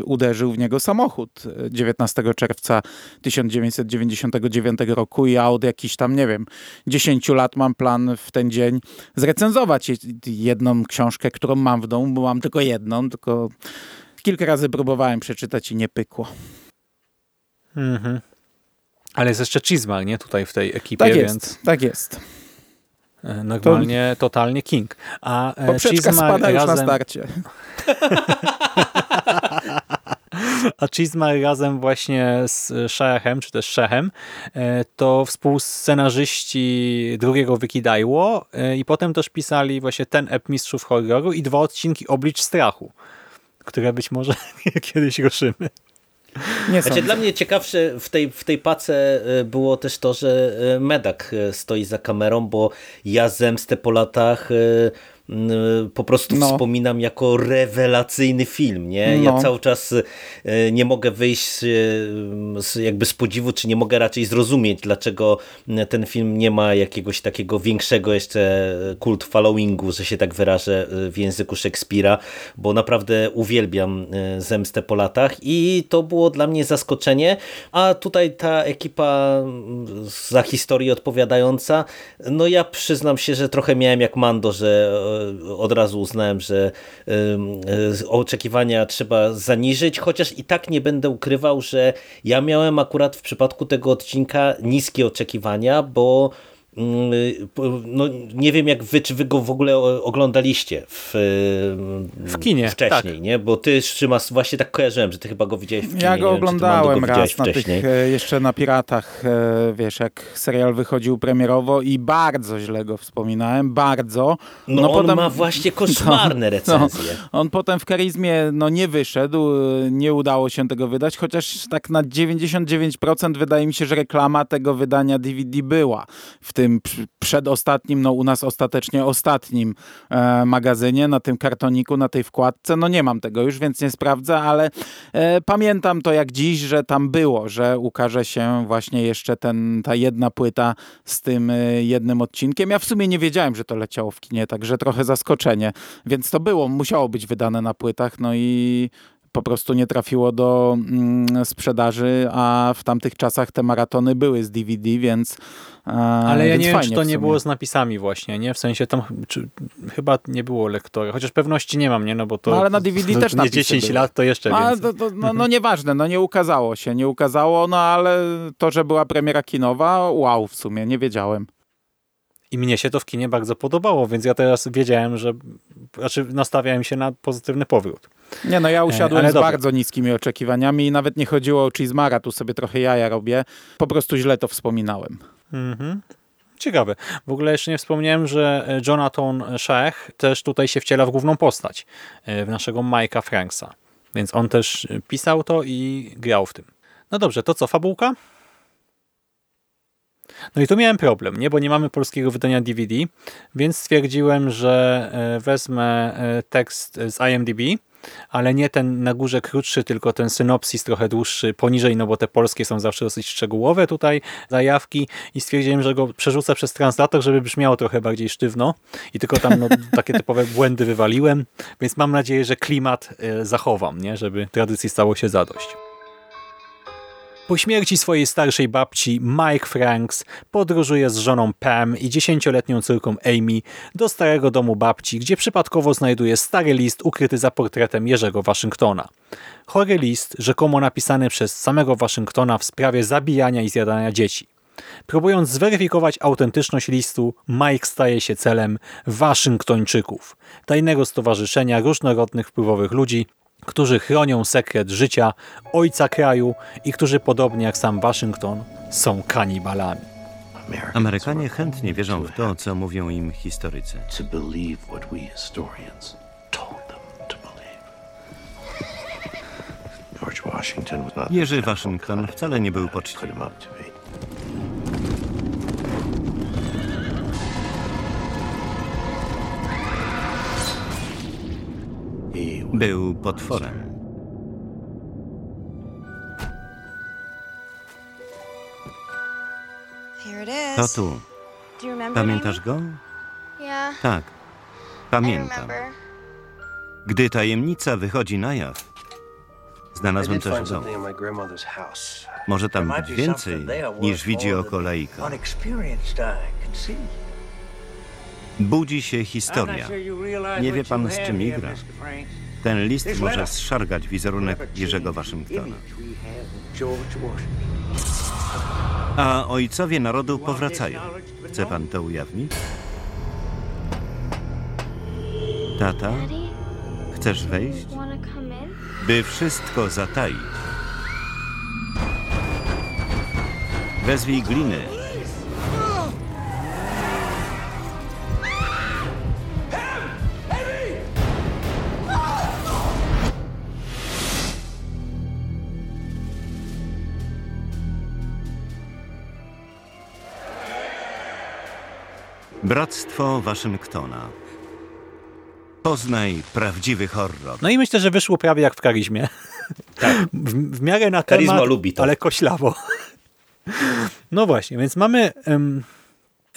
e, uderzył w niego samochód 19 czerwca 1999 roku i ja od jakichś tam, nie wiem, 10 lat mam plan w ten dzień zrecenzować je- jedną książkę, którą mam w domu, bo mam tylko jedną, tylko kilka razy próbowałem przeczytać i nie pykło. Mhm. Ale jest jeszcze Chismar, nie? Tutaj w tej ekipie, Tak więc jest, tak jest. Normalnie totalnie King. A e, Poprzeczka spada już na razem, starcie. a Chismar razem właśnie z Shechem, czy też Shechem, e, to współscenarzyści drugiego Wikidajło e, i potem też pisali właśnie ten ep Mistrzów Horroru i dwa odcinki Oblicz Strachu, które być może kiedyś ruszymy. Nie Znaczy, dla mnie ciekawsze w tej, w tej pace e, było też to, że e, Medak e, stoi za kamerą, bo ja zemstę po latach po prostu No. wspominam jako rewelacyjny film. Nie? Ja No. cały czas e, nie mogę wyjść z, jakby z podziwu, czy nie mogę raczej zrozumieć, dlaczego ten film nie ma jakiegoś takiego większego jeszcze kult followingu, że się tak wyrażę e, w języku Szekspira, bo naprawdę uwielbiam e, Zemstę po latach i to było dla mnie zaskoczenie, a tutaj ta ekipa za historię odpowiadająca, no ja przyznam się, że trochę miałem jak Mando, że od razu uznałem, że e, oczekiwania trzeba zaniżyć, chociaż i tak nie będę ukrywał, że ja miałem akurat w przypadku tego odcinka niskie oczekiwania, bo no, nie wiem jak wy, czy wy go w ogóle oglądaliście w, W kinie, wcześniej, tak. nie? Bo ty Szymas właśnie tak kojarzyłem, że ty chyba go widziałeś w kinie. Ja go wiem, oglądałem go raz na tych, wcześniej. e, jeszcze na Piratach, e, wiesz, jak serial wychodził premierowo i bardzo źle go wspominałem, bardzo. No, on ma właśnie koszmarne recenzje. No, on potem w Karizmie no, nie wyszedł, e, nie udało się tego wydać, chociaż tak na 99% wydaje mi się, że reklama tego wydania DVD była w tym pr- przedostatnim, no u nas ostatecznie ostatnim e, magazynie, na tym kartoniku, na tej wkładce. No nie mam tego już, więc nie sprawdzę, ale e, pamiętam to jak dziś, że tam było, że ukaże się właśnie jeszcze ten, ta jedna płyta z tym e, jednym odcinkiem. Ja w sumie nie wiedziałem, że to leciało w kinie, także trochę zaskoczenie. Więc to było, musiało być wydane na płytach, no i po prostu nie trafiło do mm, sprzedaży, a w tamtych czasach te maratony były z DVD, więc e, Ale ja nie wiem, czy to nie było z napisami właśnie, nie? W sensie tam czy, chyba nie było lektora, chociaż pewności nie mam, nie? No bo to No, ale na DVD to, też napisy 10 były. lat, to jeszcze No, więcej. to, to, no, no nieważne, no nie ukazało się, nie ukazało, no ale to, że była premiera kinowa, wow w sumie, nie wiedziałem. I mnie się to w kinie bardzo podobało, więc ja teraz wiedziałem, że znaczy nastawiałem się na pozytywny powrót. Nie no, ja usiadłem ale z bardzo niskimi oczekiwaniami i nawet nie chodziło o Cheesemara, tu sobie trochę jaja robię, po prostu źle to wspominałem. Mhm. Ciekawe. W ogóle jeszcze nie wspomniałem, że e, Jonathan Shech też tutaj się wciela w główną postać, e, w naszego Mike'a Franksa. Więc on też e, pisał to i grał w tym. No dobrze, to co, fabułka? No i tu miałem problem, nie? bo nie mamy polskiego wydania DVD, więc stwierdziłem, że e, wezmę e, tekst z IMDb, ale nie ten na górze krótszy, tylko ten synopsis trochę dłuższy poniżej, no bo te polskie są zawsze dosyć szczegółowe tutaj, zajawki i stwierdziłem, że go przerzucę przez translator, żeby brzmiało trochę bardziej sztywno i tylko tam no, takie typowe błędy wywaliłem, więc mam nadzieję, że klimat e, zachowam, nie? żeby tradycji stało się zadość. Po śmierci swojej starszej babci Mike Franks podróżuje z żoną Pam i dziesięcioletnią córką Amy do starego domu babci, gdzie przypadkowo znajduje stary list ukryty za portretem Jerzego Waszyngtona. Chory list, rzekomo napisany przez samego Waszyngtona w sprawie zabijania i zjadania dzieci. Próbując zweryfikować autentyczność listu, Mike staje się celem Waszyngtończyków, tajnego stowarzyszenia różnorodnych wpływowych ludzi, którzy chronią sekret życia ojca kraju i którzy podobnie jak sam Waszyngton są kanibalami. Amerykanie chętnie wierzą w to, co mówią im historycy. Jerzy Waszyngton wcale nie był poczciwy. Był potworem. To tu. Pamiętasz go? Tak. Pamiętam. Gdy tajemnica wychodzi na jaw, znalazłem find w domu. Może tam być więcej niż widzi more oko than laika. Unexperienced eye can see. Budzi się historia. Nie wie pan, z czym igra. Ten list może zszargać wizerunek Jerzego Waszyngtona. A ojcowie narodu powracają. Chce pan to ujawnić? Tata, chcesz wejść? By wszystko zataić. Wezwij gliny. Bractwo Waszyngtona. Poznaj prawdziwy horror. No i myślę, że wyszło prawie jak w karizmie. W, w miarę na Karizma temat, lubi to. ale koślawo. No właśnie, więc mamy... em,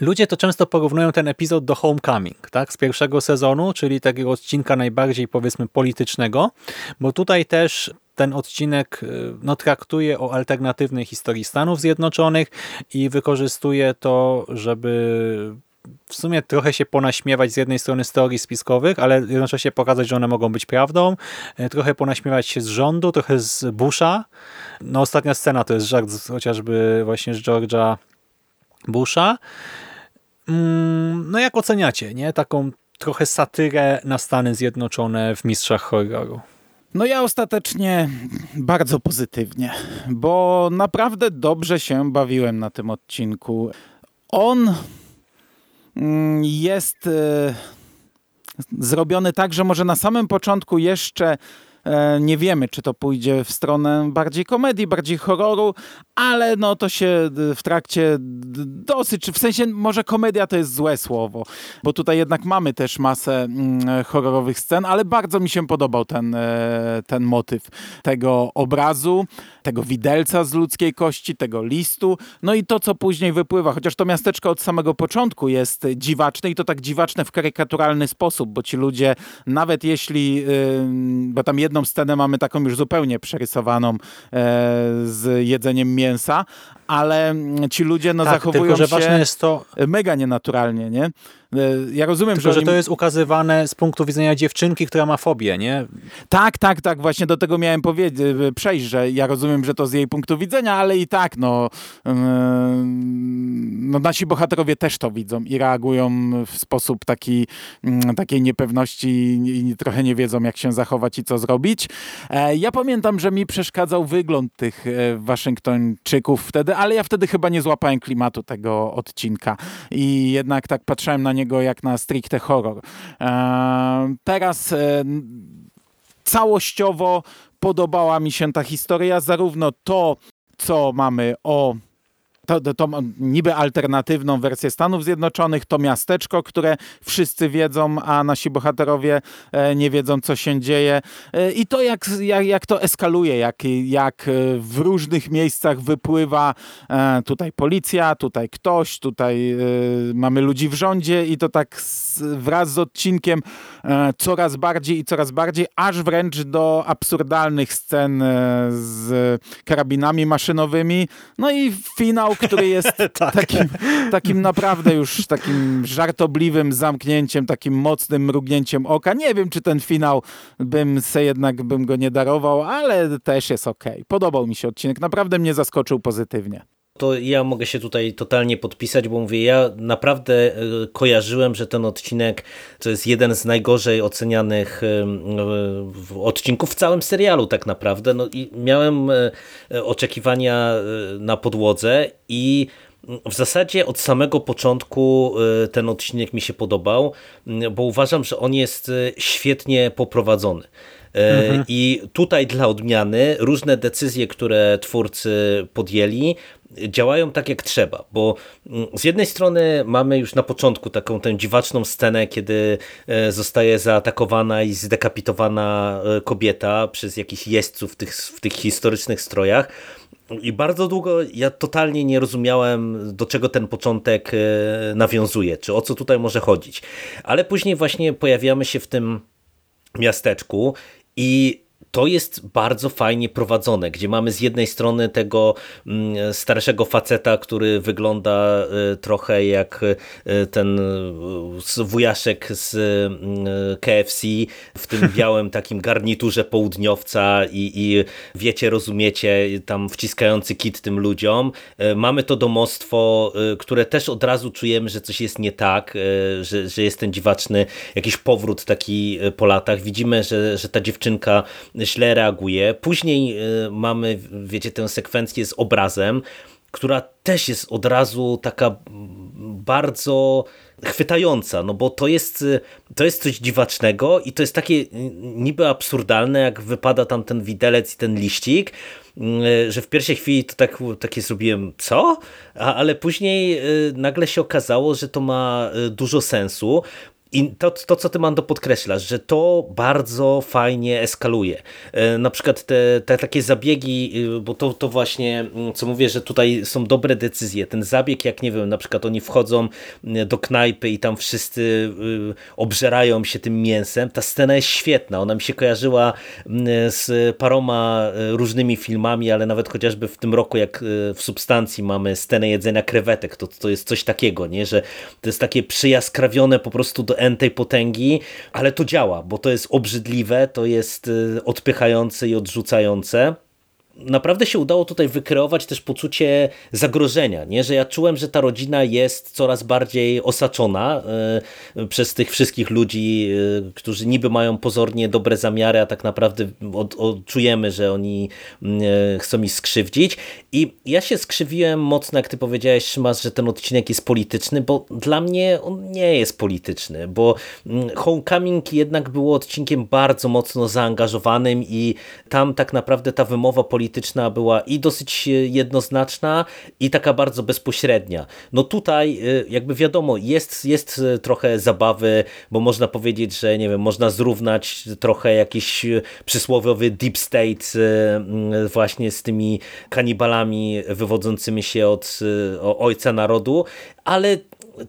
ludzie to często porównują ten epizod do Homecoming, tak? Z pierwszego sezonu, czyli takiego odcinka najbardziej powiedzmy politycznego, bo tutaj też ten odcinek y, no, traktuje o alternatywnej historii Stanów Zjednoczonych i wykorzystuje to, żeby w sumie trochę się ponaśmiewać z jednej strony z teorii spiskowych, ale jednocześnie pokazać, że one mogą być prawdą, e, trochę ponaśmiewać się z rządu, trochę z Busha. No ostatnia scena to jest żart chociażby właśnie z George'a Busha. Mm, No jak oceniacie, nie? Taką trochę satyrę na Stany Zjednoczone w Mistrzach Horroru. No ja ostatecznie bardzo pozytywnie, bo naprawdę dobrze się bawiłem na tym odcinku. On jest e, zrobiony tak, że może na samym początku jeszcze e, nie wiemy, czy to pójdzie w stronę bardziej komedii, bardziej horroru, ale no to się d- w trakcie dosyć, w sensie może komedia to jest złe słowo, bo tutaj jednak mamy też masę mm, horrorowych scen, ale bardzo mi się podobał ten, e, ten motyw tego obrazu, tego widelca z ludzkiej kości, tego listu, no i to, co później wypływa, chociaż to miasteczko od samego początku jest dziwaczne i to tak dziwaczne w karykaturalny sposób, bo ci ludzie, nawet jeśli, bo tam jedną scenę mamy taką już zupełnie przerysowaną e, z jedzeniem mięsa, ale mm, ci ludzie no tak, zachowują tylko, że się ważne jest to, mega nienaturalnie, nie? E, Ja rozumiem, tylko, że oni- to jest ukazywane z punktu widzenia dziewczynki, która ma fobię, nie? Tak, tak, tak, właśnie do tego miałem powiedzieć, przejść, że ja rozumiem, że to z jej punktu widzenia, ale i tak, no, yy, no nasi bohaterowie też to widzą i reagują w sposób taki, mm, takiej niepewności i, i trochę nie wiedzą, jak się zachować i co zrobić. E, ja pamiętam, że mi przeszkadzał wygląd tych e, Waszyngtończyków wtedy, ale ja wtedy chyba nie złapałem klimatu tego odcinka i jednak tak patrzyłem na niego jak na stricte horror. E, teraz e, całościowo podobała mi się ta historia, zarówno to, co mamy o to, to, to niby alternatywną wersję Stanów Zjednoczonych, to miasteczko, które wszyscy wiedzą, a nasi bohaterowie e, nie wiedzą, co się dzieje. E, I to, jak, jak, jak to eskaluje, jak, jak e, w różnych miejscach wypływa tutaj policja, tutaj ktoś, tutaj mamy ludzi w rządzie i to tak wraz z odcinkiem coraz bardziej i coraz bardziej, aż wręcz do absurdalnych scen z karabinami maszynowymi. No i finał, który jest takim, takim naprawdę już takim żartobliwym zamknięciem, takim mocnym mrugnięciem oka. Nie wiem, czy ten finał bym se jednak bym go nie darował, ale też jest okej. Podobał mi się odcinek, naprawdę mnie zaskoczył pozytywnie. To ja mogę się tutaj totalnie podpisać, bo mówię, ja naprawdę e, kojarzyłem, że ten odcinek to jest jeden z najgorzej ocenianych odcinków w całym serialu tak naprawdę. No i miałem oczekiwania na podłodze i w zasadzie od samego początku ten odcinek mi się podobał, bo uważam, że on jest świetnie poprowadzony. Mhm. I tutaj dla odmiany różne decyzje, które twórcy podjęli, działają tak jak trzeba, bo mm, z jednej strony mamy już na początku taką tę dziwaczną scenę, kiedy zostaje zaatakowana i zdekapitowana kobieta przez jakichś jeźdźców w tych, w tych historycznych strojach, i bardzo długo ja totalnie nie rozumiałem, do czego ten początek e, nawiązuje, czy o co tutaj może chodzić. Ale później właśnie pojawiamy się w tym miasteczku i to jest bardzo fajnie prowadzone, gdzie mamy z jednej strony tego mm, starszego faceta, który wygląda e, trochę jak e, ten e, wujaszek z KFC w tym białym takim garniturze południowca i, i wiecie, rozumiecie, tam wciskający kit tym ludziom. Mamy to domostwo, które też od razu czujemy, że coś jest nie tak, że, że jest ten dziwaczny jakiś powrót taki po latach. Widzimy, że, że ta dziewczynka źle reaguje. Później y, mamy, wiecie, tę sekwencję z obrazem, która też jest od razu taka bardzo chwytająca, no bo to jest, y, to jest coś dziwacznego i to jest takie niby absurdalne, jak wypada tam ten widelec i ten liścik, y, że w pierwszej chwili to tak, takie zrobiłem, co? A, ale później nagle się okazało, że to ma dużo sensu, i to, to, co ty, Mando, podkreślasz, że to bardzo fajnie eskaluje. E, na przykład te, te takie zabiegi, y, bo to, to właśnie, mm, co mówię, że tutaj są dobre decyzje. Ten zabieg, jak nie wiem, na przykład oni wchodzą y, do knajpy i tam wszyscy y, obżerają się tym mięsem. Ta scena jest świetna. Ona mi się kojarzyła mm, z paroma różnymi filmami, ale nawet chociażby w tym roku, jak w Substancji mamy scenę jedzenia krewetek, to, to jest coś takiego, nie? że to jest takie przyjaskrawione po prostu do N tej potęgi, ale to działa, bo to jest obrzydliwe, to jest y, odpychające i odrzucające naprawdę się udało tutaj wykreować też poczucie zagrożenia, nie? że ja czułem, że ta rodzina jest coraz bardziej osaczona y, przez tych wszystkich ludzi, y, którzy niby mają pozornie dobre zamiary, a tak naprawdę od, odczujemy, że oni y, chcą mi skrzywdzić i ja się skrzywiłem mocno, jak ty powiedziałeś Szymas, że ten odcinek jest polityczny, bo dla mnie on nie jest polityczny, bo Homecoming jednak było odcinkiem bardzo mocno zaangażowanym i tam tak naprawdę ta wymowa polityczna polityczna była i dosyć e, jednoznaczna i taka bardzo bezpośrednia. No tutaj e, jakby wiadomo, jest, jest e, trochę zabawy, bo można powiedzieć, że nie wiem, można zrównać trochę jakiś przysłowiowy deep state właśnie z tymi kanibalami wywodzącymi się od ojca narodu, ale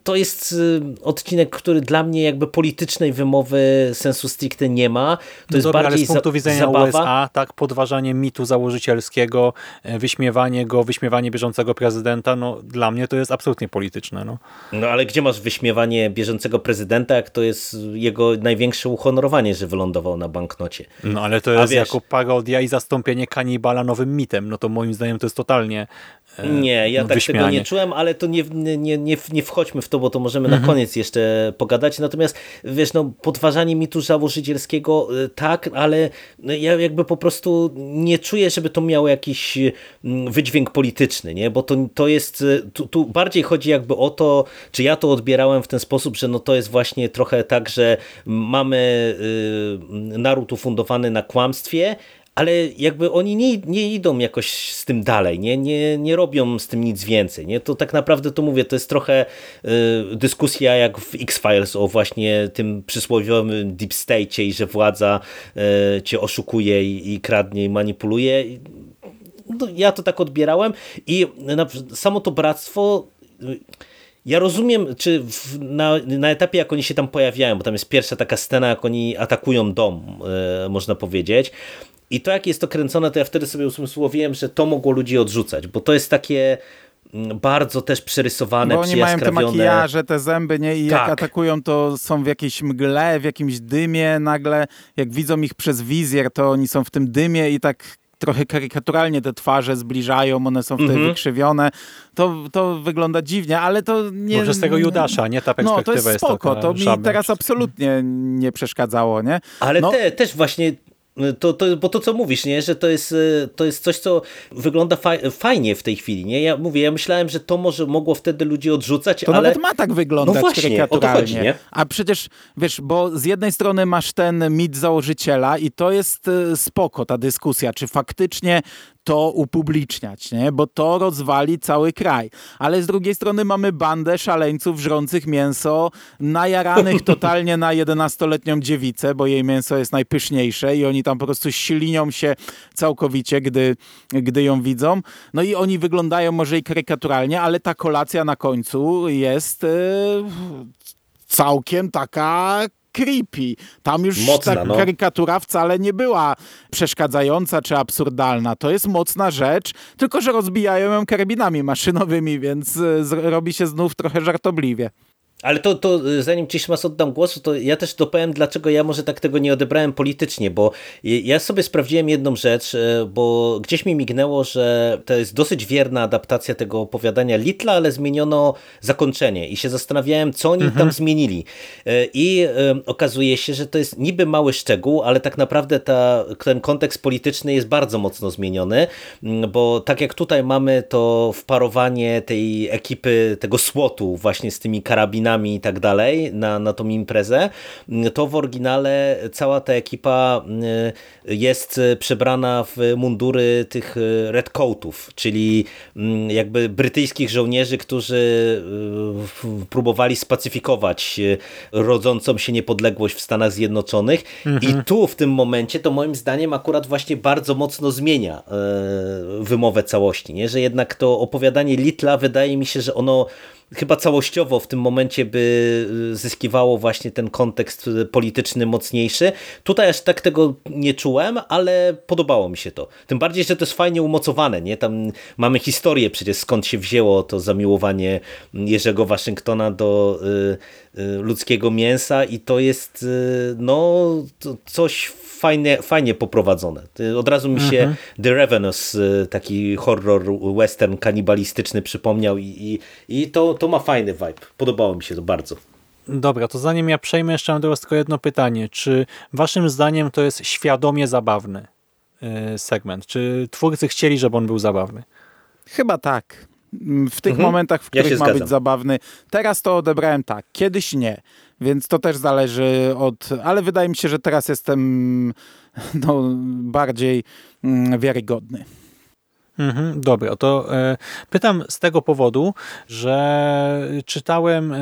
to jest y, odcinek, który dla mnie jakby politycznej wymowy sensu stricte nie ma. To no jest dobra, bardziej ale z punktu widzenia zabawa. USA, tak, podważanie mitu założycielskiego, e, wyśmiewanie go, wyśmiewanie bieżącego prezydenta, no dla mnie to jest absolutnie polityczne. No, no ale gdzie masz wyśmiewanie bieżącego prezydenta, jak to jest jego największe uhonorowanie, że wylądował na banknocie. No ale to jest wiesz, jako parodia i zastąpienie kanibala nowym mitem. No to moim zdaniem to jest totalnie Nie, ja tak tego nie czułem, ale to nie, nie, nie, nie wchodźmy w to, bo to możemy mhm. na koniec jeszcze pogadać. Natomiast wiesz, no, podważanie mitu założycielskiego y, tak, ale no, ja jakby po prostu nie czuję, żeby to miało jakiś mm, wydźwięk polityczny, nie? bo to, to jest, y, tu, tu bardziej chodzi jakby o to, czy ja to odbierałem w ten sposób, że no to jest właśnie trochę tak, że mamy y, naród ufundowany na kłamstwie, ale jakby oni nie, nie idą jakoś z tym dalej, nie, nie, nie robią z tym nic więcej. Nie? To tak naprawdę to mówię, to jest trochę y, dyskusja jak w X-Files o właśnie tym przysłowiowym deep state i że władza y, cię oszukuje i, i kradnie i manipuluje. No, ja to tak odbierałem i na, samo to bractwo y, ja rozumiem, czy w, na, na etapie, jak oni się tam pojawiają, bo tam jest pierwsza taka scena, jak oni atakują dom, e, można powiedzieć, i to jak jest to kręcone, to ja wtedy sobie usłyszałem, że to mogło ludzi odrzucać, bo to jest takie mm, bardzo też przerysowane, Bo oni mają te makijaże, te zęby, nie? I tak. jak atakują, to są w jakiejś mgle, w jakimś dymie nagle. Jak widzą ich przez wizjer, to oni są w tym dymie i tak trochę karykaturalnie te twarze zbliżają, one są wtedy Mhm. wykrzywione. To, to wygląda dziwnie, ale to nie... Może z tego Judasza, nie? Ta No, perspektywa to jest jest spoko, to mi teraz absolutnie nie przeszkadzało, nie? Ale No. te, też właśnie to, to, bo to co mówisz, nie? że to jest, e, to jest coś, co wygląda faj, fajnie w tej chwili. Nie? Ja mówię, ja myślałem, że to może mogło wtedy ludzi odrzucać, To ale nawet ma tak wyglądać No właśnie, o to chodzi, nie? A przecież, wiesz, bo z jednej strony masz ten mit założyciela i to jest e, spoko, ta dyskusja, czy faktycznie to upubliczniać, nie? Bo to rozwali cały kraj. Ale z drugiej strony mamy bandę szaleńców żrących mięso, najaranych totalnie na 11-letnią dziewicę, bo jej mięso jest najpyszniejsze i oni tam po prostu silinią się całkowicie, gdy, gdy ją widzą. No i oni wyglądają może i karykaturalnie, ale ta kolacja na końcu jest e, całkiem taka creepy. Tam już Mocna, ta no. karykatura wcale nie była przeszkadzająca czy absurdalna. To jest mocna rzecz, tylko że rozbijają ją karabinami maszynowymi, więc e, robi się znów trochę żartobliwie. Ale to, to y, zanim Ci Szmas oddam głos, to ja też dopowiem, dlaczego ja może tak tego nie odebrałem politycznie, bo ja sobie sprawdziłem jedną rzecz, y, bo gdzieś mi mignęło, że to jest dosyć wierna adaptacja tego opowiadania Litla, ale zmieniono zakończenie i się zastanawiałem, co oni tam zmienili. Y, I okazuje się, że to jest niby mały szczegół, ale tak naprawdę ta, ten kontekst polityczny jest bardzo mocno zmieniony, mm, bo tak jak tutaj mamy to wparowanie tej ekipy, tego słotu właśnie z tymi karabinami i tak dalej na, na tą imprezę, to w oryginale cała ta ekipa y, jest przebrana w mundury tych y, redcoatów, czyli mm, jakby brytyjskich żołnierzy, którzy y, próbowali spacyfikować y, rodzącą się niepodległość w Stanach Zjednoczonych. I tu w tym momencie to moim zdaniem akurat właśnie bardzo mocno zmienia wymowę całości, nie? że jednak to opowiadanie Litla wydaje mi się, że ono chyba całościowo w tym momencie by zyskiwało właśnie ten kontekst polityczny mocniejszy. Tutaj aż tak tego nie czułem, ale podobało mi się to. Tym bardziej, że to jest fajnie umocowane, nie? Tam mamy historię przecież skąd się wzięło to zamiłowanie Jerzego Waszyngtona do y, ludzkiego mięsa i to jest y, no coś fajnie, fajnie poprowadzone. Y, Od razu mi się The Revenus, y, taki horror western kanibalistyczny przypomniał i, i, i to, to ma fajny vibe. Podobało mi się to bardzo. Dobra, to zanim ja przejmę, jeszcze mam do was tylko jedno pytanie. Czy waszym zdaniem to jest świadomie zabawny y, segment? Czy twórcy chcieli, żeby on był zabawny? Chyba tak. Mm, W tych Mhm. momentach, w Ja których się ma zgadzam. być zabawny. Teraz to odebrałem tak, kiedyś nie. Więc to też zależy od... Ale wydaje mi się, że teraz jestem no, bardziej mm, wiarygodny. Mhm, dobra, to e, pytam z tego powodu, że czytałem e,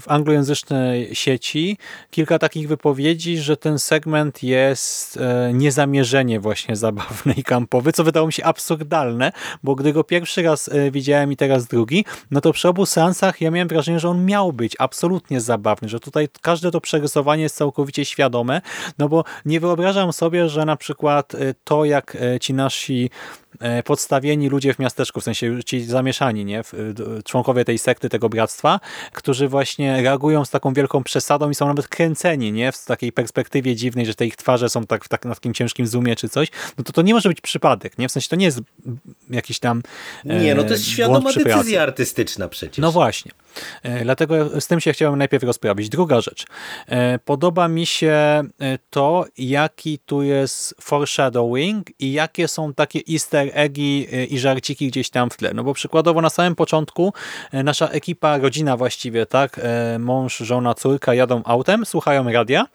w anglojęzycznej sieci kilka takich wypowiedzi, że ten segment jest e, niezamierzenie właśnie zabawny i kampowy, co wydało mi się absurdalne, bo gdy go pierwszy raz widziałem i teraz drugi, no to przy obu seansach ja miałem wrażenie, że on miał być absolutnie zabawny, że tutaj każde to przerysowanie jest całkowicie świadome, no bo nie wyobrażam sobie, że na przykład to, jak ci nasi podstawieni ludzie w miasteczku, w sensie ci zamieszani, nie? D- członkowie tej sekty, tego bractwa, którzy właśnie reagują z taką wielką przesadą i są nawet kręceni, nie? W takiej perspektywie dziwnej, że te ich twarze są tak w tak, na takim ciężkim zoomie czy coś, no to to nie może być przypadek, nie? W sensie to nie jest jakiś tam Nie, no to jest e, świadoma decyzja artystyczna przecież. No właśnie. E, Dlatego z tym się chciałem najpierw rozprawić. Druga rzecz. E, Podoba mi się e, to, jaki tu jest foreshadowing i jakie są takie easter eggi i żarciki gdzieś tam w tle. No bo przykładowo na samym początku nasza ekipa, rodzina właściwie, tak, mąż, żona, córka jadą autem, słuchają radia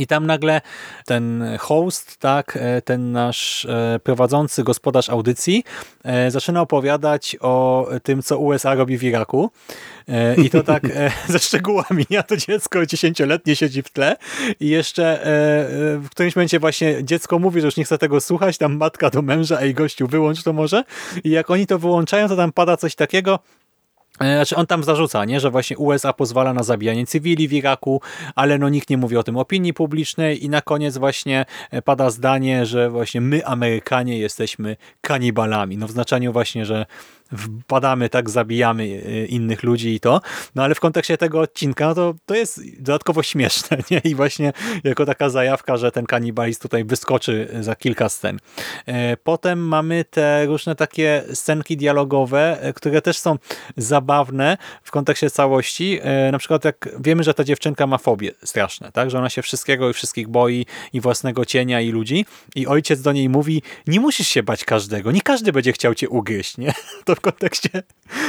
i tam nagle ten host, tak, e, ten nasz e, prowadzący gospodarz audycji e, zaczyna opowiadać o tym, co USA robi w Iraku. I to tak ze szczegółami. Ja to dziecko dziesięcioletnie siedzi w tle i jeszcze w którymś momencie właśnie dziecko mówi, że już nie chce tego słuchać, tam matka do męża, ej gościu, wyłącz to może. I jak oni to wyłączają, to tam pada coś takiego, Znaczy on tam zarzuca, nie, że właśnie USA pozwala na zabijanie cywili w Iraku, ale no nikt nie mówi o tym opinii publicznej i na koniec właśnie e, pada zdanie, że właśnie my Amerykanie jesteśmy kanibalami. No w znaczeniu właśnie, że wpadamy, tak zabijamy e, innych ludzi i to, no ale w kontekście tego odcinka, no to, to jest dodatkowo śmieszne, nie? I właśnie jako taka zajawka, że ten kanibalizm tutaj wyskoczy za kilka scen. E, potem mamy te różne takie scenki dialogowe, które też są zabawne w kontekście całości. Na przykład jak wiemy, że ta dziewczynka ma fobie straszne, tak? Że ona się wszystkiego i wszystkich boi i własnego cienia i ludzi i ojciec do niej mówi, nie musisz się bać każdego, nie każdy będzie chciał cię ugryźć, nie? To w kontekście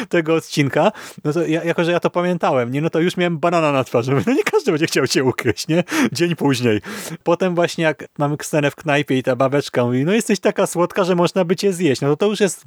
tego odcinka, no to ja, jako, że ja to pamiętałem, nie? No to już miałem banana na twarzy, no nie każdy będzie chciał cię ugryźć, nie? Dzień później. Potem właśnie jak mamy scenę w knajpie i ta babeczka mówi, no jesteś taka słodka, że można by cię zjeść, no to to już jest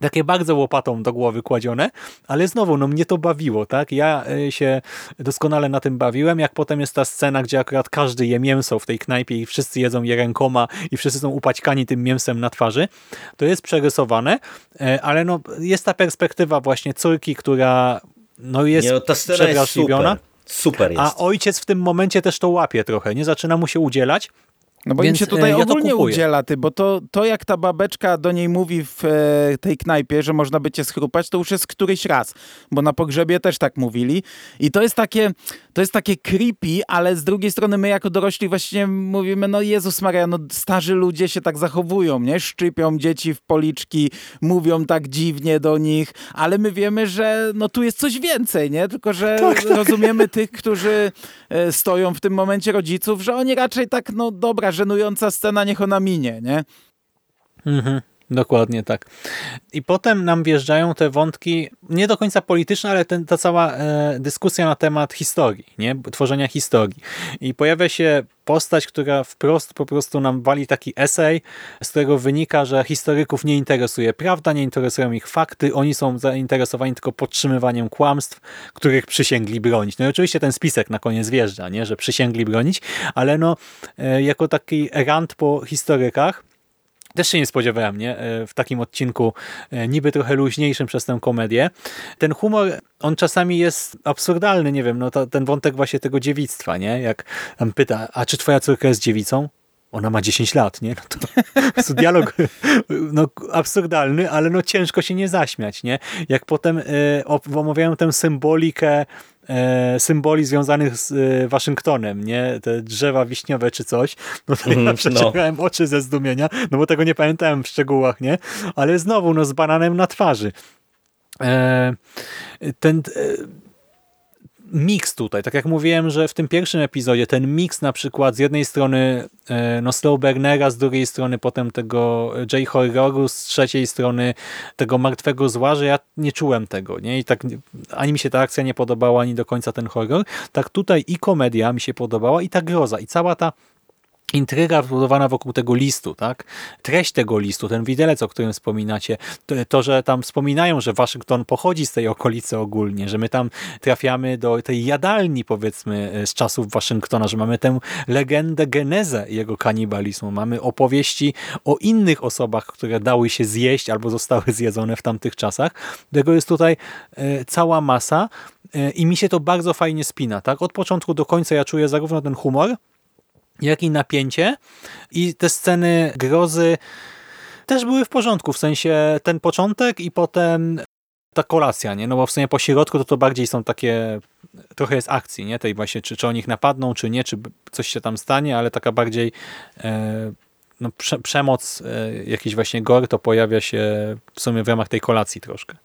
takie bardzo łopatą do głowy kładzione, ale znowu, no mnie to bawiło, tak? Ja e, się doskonale na tym bawiłem, jak potem jest ta scena, gdzie akurat każdy je mięso w tej knajpie i wszyscy jedzą je rękoma i wszyscy są upaćkani tym mięsem na twarzy. To jest przerysowane, e, ale no jest ta perspektywa właśnie córki, która no jest nie, no, ta scena jest super. Super jest. A ojciec w tym momencie też to łapie trochę, nie? Zaczyna mu się udzielać no bo Więc, im się tutaj e, ja ogólnie udziela, ty, bo to, to jak ta babeczka do niej mówi w e, tej knajpie, że można by cię schrupać, to już jest któryś raz, bo na pogrzebie też tak mówili i to jest takie, to jest takie creepy, ale z drugiej strony my jako dorośli właśnie mówimy, no Jezus Maria, no starzy ludzie się tak zachowują, nie? Szczypią dzieci w policzki, mówią tak dziwnie do nich, ale my wiemy, że no tu jest coś więcej, nie? Tylko, że tak, tak. rozumiemy tych, którzy e, stoją w tym momencie rodziców, że oni raczej tak, no dobra, żenująca scena, niech ona minie, nie? Mhm. Dokładnie tak. I potem nam wjeżdżają te wątki, nie do końca polityczne, ale ten, ta cała e, dyskusja na temat historii, nie? tworzenia historii. I pojawia się postać, która wprost po prostu nam wali taki esej, z którego wynika, że historyków nie interesuje prawda, nie interesują ich fakty, oni są zainteresowani tylko podtrzymywaniem kłamstw, których przysięgli bronić. No i oczywiście ten spisek na koniec wjeżdża, nie? że przysięgli bronić, ale no e, jako taki rant po historykach, też się nie spodziewałem, nie? E, w takim odcinku e, niby trochę luźniejszym przez tę komedię. Ten humor, on czasami jest absurdalny, nie wiem, no to, ten wątek właśnie tego dziewictwa, nie? Jak tam pyta, a czy twoja córka jest dziewicą? Ona ma 10 lat, nie? No to, to dialog no, absurdalny, ale no ciężko się nie zaśmiać, nie? Jak potem y, omawiają tę symbolikę symboli związanych z e, Waszyngtonem, nie? Te drzewa wiśniowe czy coś, no to mm, ja przeciągałem no. oczy ze zdumienia, no bo tego nie pamiętałem w szczegółach, nie? Ale znowu, no z bananem na twarzy. E, ten... E, miks tutaj. Tak jak mówiłem, że w tym pierwszym epizodzie ten miks na przykład z jednej strony e, no Slowburnera, z drugiej strony potem tego J. Horroru, z trzeciej strony tego Martwego Zła, że ja nie czułem tego. nie I tak ani mi się ta akcja nie podobała, ani do końca ten horror. Tak tutaj i komedia mi się podobała, i ta groza, i cała ta intryga wbudowana wokół tego listu, tak? Treść tego listu, ten widelec, o którym wspominacie, to, to, że tam wspominają, że Waszyngton pochodzi z tej okolicy ogólnie, że my tam trafiamy do tej jadalni, powiedzmy, e, z czasów Waszyngtona, że mamy tę legendę, genezę jego kanibalizmu, mamy opowieści o innych osobach, które dały się zjeść albo zostały zjedzone w tamtych czasach. Tego jest tutaj e, cała masa e, i mi się to bardzo fajnie spina, tak? Od początku do końca ja czuję zarówno ten humor, jak i napięcie. I te sceny grozy też były w porządku, w sensie ten początek i potem ta kolacja, nie? No bo w sumie po środku to to bardziej są takie, trochę jest akcji, nie? Tej właśnie, czy, czy oni ich napadną, czy nie, czy coś się tam stanie, ale taka bardziej e, no, prze, przemoc, e, jakiś właśnie gore to pojawia się w sumie w ramach tej kolacji troszkę.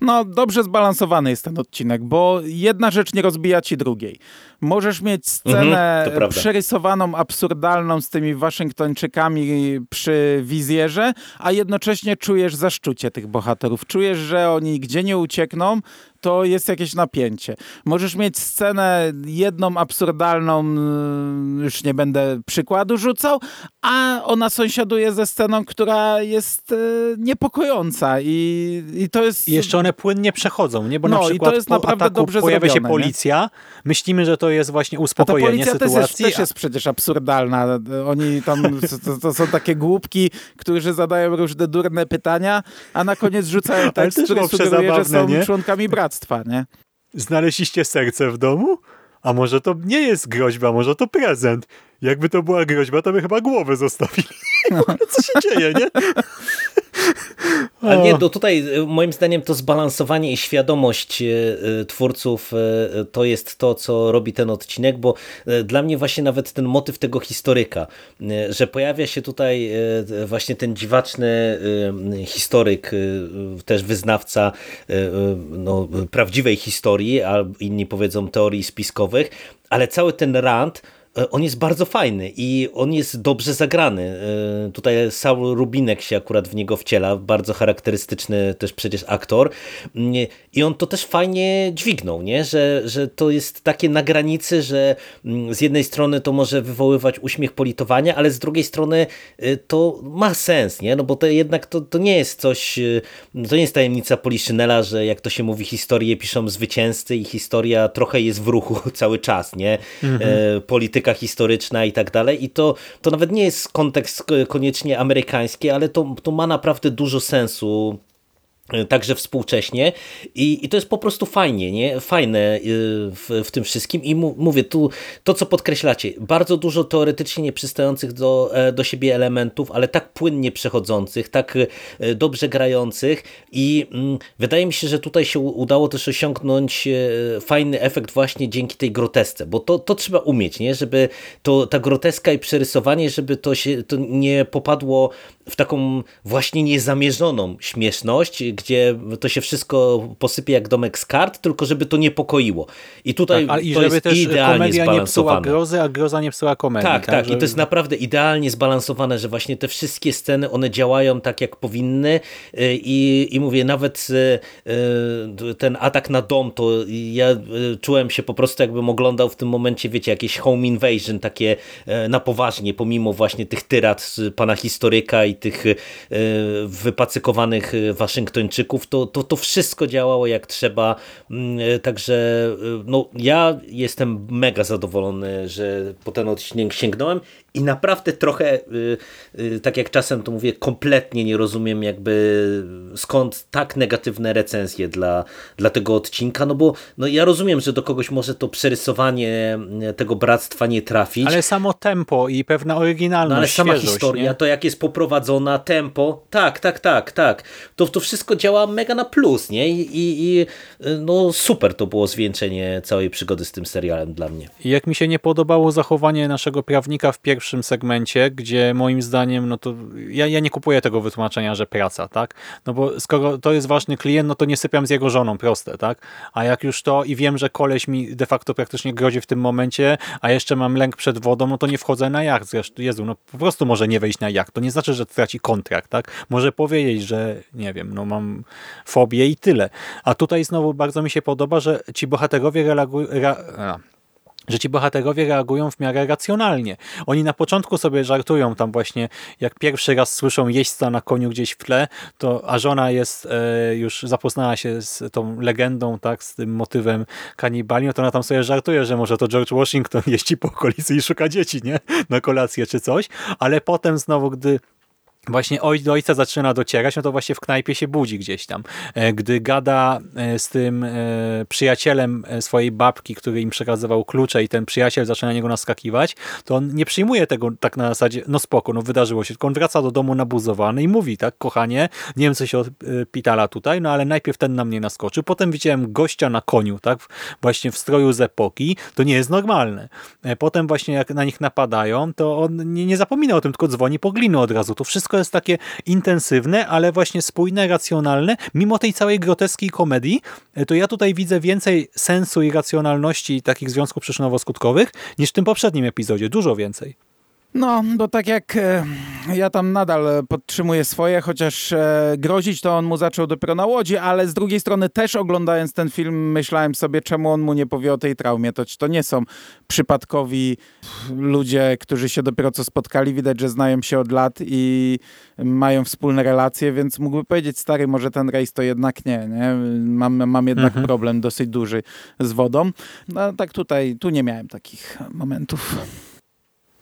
No, dobrze zbalansowany jest ten odcinek, bo jedna rzecz nie rozbija ci drugiej. Możesz mieć scenę mhm, przerysowaną, absurdalną z tymi Waszyngtończykami przy wizjerze, a jednocześnie czujesz zaszczucie tych bohaterów. Czujesz, że oni gdzie nie uciekną, to jest jakieś napięcie. Możesz mieć scenę jedną absurdalną, mm, już nie będę przykładu rzucał, a ona sąsiaduje ze sceną, która jest e, niepokojąca i, i to jest... I jeszcze one płynnie przechodzą, nie? Bo no, na przykład i to jest po naprawdę ataku dobrze pojawia się policja, nie? myślimy, że to jest właśnie uspokojenie a policja sytuacji. Też jest, też jest przecież absurdalna. Oni tam, to, to, są takie głupki, którzy zadają różne durne pytania, a na koniec rzucają tekst, który sugeruje, że są nie? członkami bractwa, nie? Znaleźliście serce w domu? A może to nie jest groźba, może to prezent. Jakby to była groźba, to by chyba głowę zostawili. No. Co się dzieje, nie? Ale nie, no tutaj e, moim zdaniem to zbalansowanie i świadomość e, twórców to jest to, co robi ten odcinek, bo dla mnie właśnie nawet ten motyw tego historyka, że pojawia się tutaj właśnie ten dziwaczny historyk, też wyznawca no, prawdziwej historii, a inni powiedzą teorii spiskowych, ale cały ten rant E, on jest bardzo fajny i on jest dobrze zagrany. E, tutaj Saul Rubinek się akurat w niego wciela, bardzo charakterystyczny też przecież aktor mm, i on to też fajnie dźwignął, nie? Że, że to jest takie na granicy, że mm, z jednej strony to może wywoływać uśmiech politowania, ale z drugiej strony e, to ma sens, nie? No bo to jednak to, to nie jest coś, to nie jest tajemnica Poliszynela, że jak to się mówi, historie piszą zwycięzcy i historia trochę jest w ruchu cały czas, nie? Mhm. Polityka historyczna i tak dalej. I to, to nawet nie jest kontekst koniecznie amerykański, ale to, to ma naprawdę dużo sensu E, także współcześnie I, i to jest po prostu fajnie, nie? fajne e, w, w tym wszystkim i mówię, tu to co podkreślacie, bardzo dużo teoretycznie nieprzystających do, e, do siebie elementów, ale tak płynnie przechodzących, tak dobrze grających i mm, wydaje mi się, że tutaj się udało też osiągnąć fajny efekt właśnie dzięki tej grotesce, bo to, to trzeba umieć, nie? żeby to, ta groteska i przerysowanie, żeby to się to nie popadło w taką właśnie niezamierzoną śmieszność, gdzie to się wszystko posypie jak domek z kart, tylko żeby to niepokoiło. I tutaj tak, i to żeby jest też idealnie komedia nie psuła grozy, a groza nie psuła komedii. Tak, tak, tak. i to jest naprawdę idealnie zbalansowane, że właśnie te wszystkie sceny, one działają tak jak powinny y, i, i mówię, nawet y, y, ten atak na dom, to ja czułem się po prostu jakbym oglądał w tym momencie, wiecie, jakieś home invasion, takie na poważnie, pomimo właśnie tych tyrad pana historyka i tych wypacykowanych Waszyngtończyków Japończyków, to, to, to wszystko działało jak trzeba. Mm, e, także e, no, ja jestem mega zadowolony, że po ten odcinek sięgnąłem i naprawdę trochę, y, y, tak jak czasem to mówię, kompletnie nie rozumiem jakby skąd tak negatywne recenzje dla, dla tego odcinka, no bo no ja rozumiem, że do kogoś może to przerysowanie y, tego bractwa nie trafić. Ale samo tempo i pewna oryginalność, no, ale sama świeżość, historia, nie? to jak jest poprowadzona, tempo, tak, tak, tak, tak, to, to wszystko działa mega na plus, nie? I, i, i no super to było zwieńczenie całej przygody z tym serialem dla mnie. I jak mi się nie podobało zachowanie naszego prawnika w pierwszym pierwszym segmencie, gdzie moim zdaniem, no to ja, ja nie kupuję tego wytłumaczenia, że praca, tak? No bo skoro to jest ważny klient, no to nie sypiam z jego żoną, proste, tak? A jak już to i wiem, że koleś mi de facto praktycznie grozi w tym momencie, a jeszcze mam lęk przed wodą, no to nie wchodzę na jacht. Zresztą, Jezu, no po prostu może nie wejść na jacht. To nie znaczy, że traci kontrakt, tak? Może powiedzieć, że nie wiem, no mam fobię i tyle. A tutaj znowu bardzo mi się podoba, że ci bohaterowie reagują że ci bohaterowie reagują w miarę racjonalnie. Oni na początku sobie żartują tam właśnie, jak pierwszy raz słyszą jeźdźca na koniu gdzieś w tle, to a żona jest e, już zapoznała się z tą legendą, tak, z tym motywem kanibali, no to ona tam sobie żartuje, że może to George Washington jeździ po okolicy i szuka dzieci, nie? Na kolację czy coś, ale potem znowu, gdy właśnie do ojca zaczyna docierać, no to właśnie w knajpie się budzi gdzieś tam. E, gdy gada e, z tym e, przyjacielem swojej babki, który im przekazywał klucze i ten przyjaciel zaczyna na niego naskakiwać, to on nie przyjmuje tego tak na zasadzie, no spoko, no wydarzyło się, tylko on wraca do domu nabuzowany i mówi, tak, kochanie, nie wiem co się pitala tutaj, no ale najpierw ten na mnie naskoczył, potem widziałem gościa na koniu, tak, właśnie w stroju z epoki, to nie jest normalne. Potem właśnie jak na nich napadają, to on nie, nie zapomina o tym, tylko dzwoni po gliny od razu, to wszystko jest takie intensywne, ale właśnie spójne, racjonalne, mimo tej całej groteskiej komedii, e, to ja tutaj widzę więcej sensu i racjonalności takich związków przyczynowo-skutkowych niż w tym poprzednim epizodzie, dużo więcej. No, bo tak jak e, ja tam nadal podtrzymuję swoje, chociaż e, grozić to on mu zaczął dopiero na łodzi, ale z drugiej strony też oglądając ten film myślałem sobie, czemu on mu nie powie o tej traumie. To, to nie są przypadkowi ludzie, którzy się dopiero co spotkali, widać, że znają się od lat i mają wspólne relacje, więc mógłby powiedzieć, stary, może ten rejs to jednak nie, nie? Mam, mam jednak mhm. problem dosyć duży z wodą. No tak tutaj, tu nie miałem takich momentów.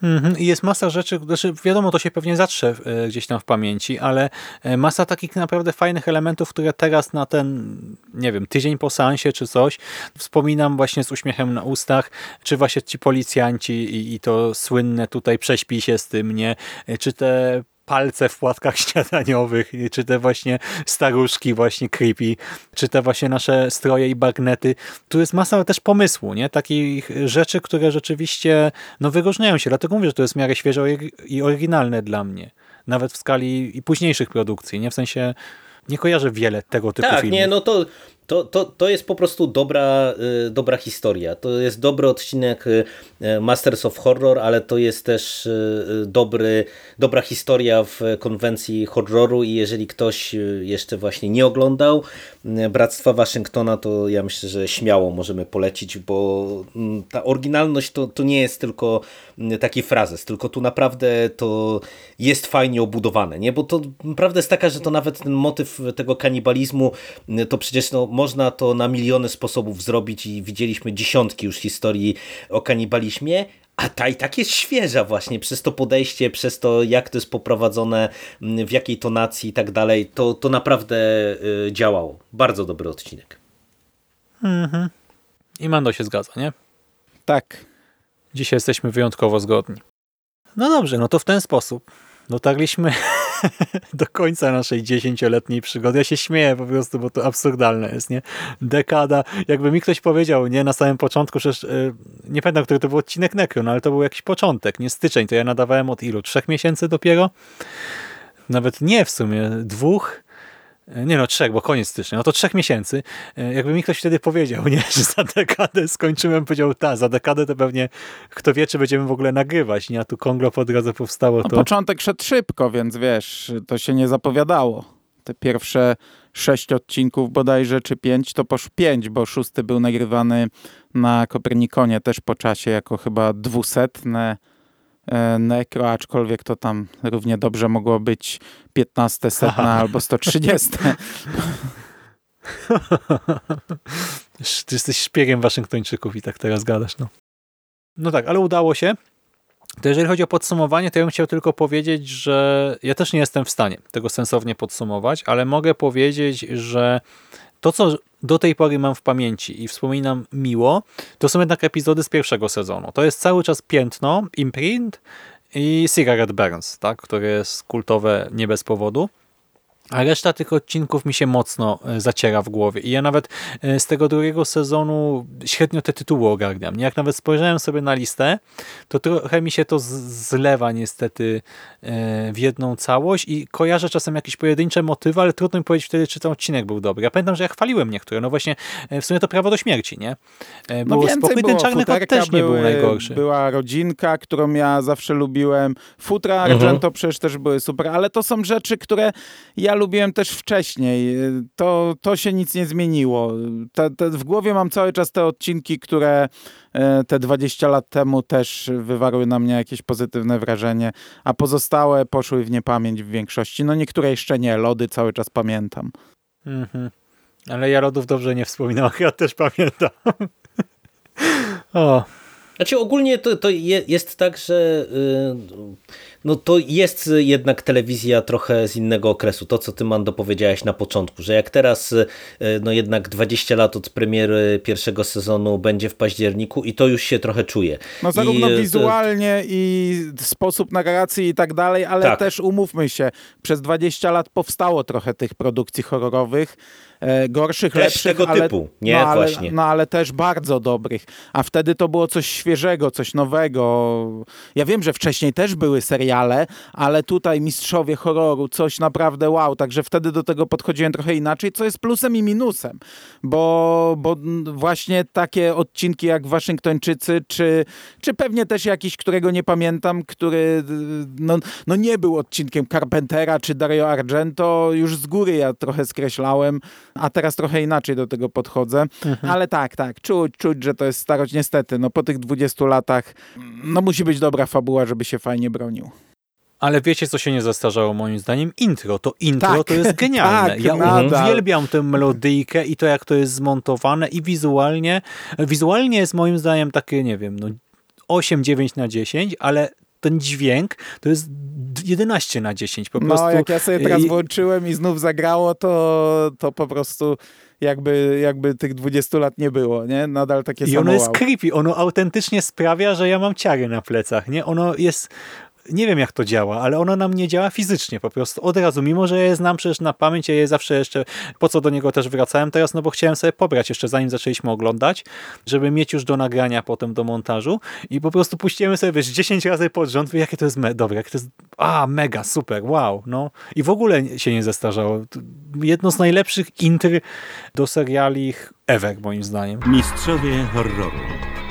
Mhm. I jest masa rzeczy, znaczy wiadomo, to się pewnie zatrze e, gdzieś tam w pamięci, ale e, masa takich naprawdę fajnych elementów, które teraz na ten, nie wiem, tydzień po seansie czy coś, wspominam właśnie z uśmiechem na ustach, czy właśnie ci policjanci i, i to słynne tutaj prześpi się z tym, nie? E, czy te palce w płatkach śniadaniowych, czy te właśnie staruszki właśnie creepy, czy te właśnie nasze stroje i bagnety. Tu jest masa też pomysłu, nie? Takich rzeczy, które rzeczywiście no, wyróżniają się. Dlatego mówię, że to jest w miarę świeże i oryginalne dla mnie. Nawet w skali i późniejszych produkcji, nie? W sensie nie kojarzę wiele tego typu tak, filmów. Tak, nie, no to to, to, to jest po prostu dobra, y, dobra historia. To jest dobry odcinek y, Masters of Horror, ale to jest też y, dobry, dobra historia w konwencji horroru i jeżeli ktoś jeszcze właśnie nie oglądał Bractwa Waszyngtona, to ja myślę, że śmiało możemy polecić, bo mm, ta oryginalność to, to nie jest tylko taki frazes, tylko tu naprawdę to jest fajnie obudowane, nie? bo to prawda jest taka, że to nawet ten motyw tego kanibalizmu, to przecież no, można to na miliony sposobów zrobić i widzieliśmy dziesiątki już historii o kanibalizmie, a ta i tak jest świeża właśnie przez to podejście, przez to jak to jest poprowadzone, w jakiej tonacji i tak dalej, to, to naprawdę y, działało. Bardzo dobry odcinek. Mhm. I Mando się zgadza, nie? Tak. Dzisiaj jesteśmy wyjątkowo zgodni. No dobrze, no to w ten sposób dotarliśmy do końca naszej dziesięcioletniej przygody. Ja się śmieję po prostu, bo to absurdalne jest, nie? Dekada, jakby mi ktoś powiedział, nie, na samym początku, przecież yy, nie pamiętam, który to był odcinek Necron, ale to był jakiś początek, nie styczeń, to ja nadawałem od ilu? Trzech miesięcy dopiero? Nawet nie w sumie, dwóch? Nie no, trzech, bo koniec stycznia. No to trzech miesięcy. E, jakby mi ktoś wtedy powiedział, nie, że za dekadę skończyłem, powiedział, tak, za dekadę to pewnie kto wie, czy będziemy w ogóle nagrywać, nie? A tu Konglo po drodze powstało to. No, początek szedł szybko, więc wiesz, to się nie zapowiadało. Te pierwsze sześć odcinków bodajże, czy pięć, to poszło pięć, bo szósty był nagrywany na Kopernikonie też po czasie, jako chyba dwusetne E, Necro, aczkolwiek to tam równie dobrze mogło być 15 setna albo 130. Ty jesteś szpiegiem Waszyngtończyków i tak teraz gadasz. No. no tak, ale udało się. To jeżeli chodzi o podsumowanie, to ja bym chciał tylko powiedzieć, że ja też nie jestem w stanie tego sensownie podsumować, ale mogę powiedzieć, że to, co do tej pory mam w pamięci i wspominam miło, to są jednak epizody z pierwszego sezonu. To jest cały czas piętno, imprint i Cigarette Burns, tak, które jest kultowe nie bez powodu. A reszta tych odcinków mi się mocno e, zaciera w głowie. I ja nawet e, z tego drugiego sezonu średnio te tytuły ogarniam. Jak nawet spojrzałem sobie na listę, to trochę mi się to zlewa niestety e, w jedną całość i kojarzę czasem jakieś pojedyncze motywy, ale trudno mi powiedzieć wtedy, czy ten odcinek był dobry. Ja pamiętam, że ja chwaliłem niektóre. No właśnie, w sumie to prawo do śmierci, nie? Bo no spokój ten czarny kot też nie był najgorszy. Była rodzinka, którą ja zawsze lubiłem. Futra mhm. Argento przecież też były super, ale to są rzeczy, które ja lubiłem też wcześniej. To, to się nic nie zmieniło. Te, te, w głowie mam cały czas te odcinki, które e, te 20 lat temu też wywarły na mnie jakieś pozytywne wrażenie, a pozostałe poszły w niepamięć w większości. No niektóre jeszcze nie, lody cały czas pamiętam. Mhm. Ale ja lodów dobrze nie wspominam, ja też pamiętam. o. Znaczy ogólnie to, to jest tak, że yy, no to jest jednak telewizja trochę z innego okresu. To, co ty, Mando, powiedziałeś na początku, że jak teraz y, no jednak 20 lat od premiery pierwszego sezonu będzie w październiku i to już się trochę czuje. No zarówno I, y, wizualnie i sposób narracji i tak dalej, ale tak. też umówmy się, przez 20 lat powstało trochę tych produkcji horrorowych E, gorszych, też lepszych, tego ale, typu, nie? No ale, Właśnie. no ale też bardzo dobrych. A wtedy to było coś świeżego, coś nowego. Ja wiem, że wcześniej też były seriale, ale tutaj mistrzowie horroru, coś naprawdę wow. Także wtedy do tego podchodziłem trochę inaczej, co jest plusem i minusem. Bo, bo właśnie takie odcinki jak Waszyngtończycy, czy, czy pewnie też jakiś, którego nie pamiętam, który no, no nie był odcinkiem Carpentera czy Dario Argento, już z góry ja trochę skreślałem a teraz trochę inaczej do tego podchodzę. Mhm. Ale tak, tak, czuć, czuć, że to jest starość. Niestety, no po tych 20 latach, no musi być dobra fabuła, żeby się fajnie bronił. Ale wiecie, co się nie zastarzało moim zdaniem? Intro. To intro tak, to jest genialne. Tak, ja uwielbiam tę melodyjkę i to, jak to jest zmontowane i wizualnie. Wizualnie jest moim zdaniem takie, nie wiem, no 8-9 na 10, ale ten dźwięk to jest 11 na 10. Po no, prostu... jak ja sobie teraz włączyłem i znów zagrało, to, to po prostu jakby, jakby tych 20 lat nie było, nie? Nadal takie I ono jest creepy, ono autentycznie sprawia, że ja mam ciary na plecach, nie? Ono jest nie wiem jak to działa, ale ono na mnie działa fizycznie po prostu od razu, mimo że je znam przecież na pamięć, ja je zawsze jeszcze, po co do niego też wracałem teraz, no bo chciałem sobie pobrać jeszcze zanim zaczęliśmy oglądać, żeby mieć już do nagrania potem do montażu i po prostu puściłem sobie, wiesz, 10 razy pod rząd, jakie to jest me dobre, jakie to jest, a, mega, super, wow, no i w ogóle się nie zestarzało. Jedno z najlepszych intr do seriali ever, moim zdaniem. Mistrzowie horroru.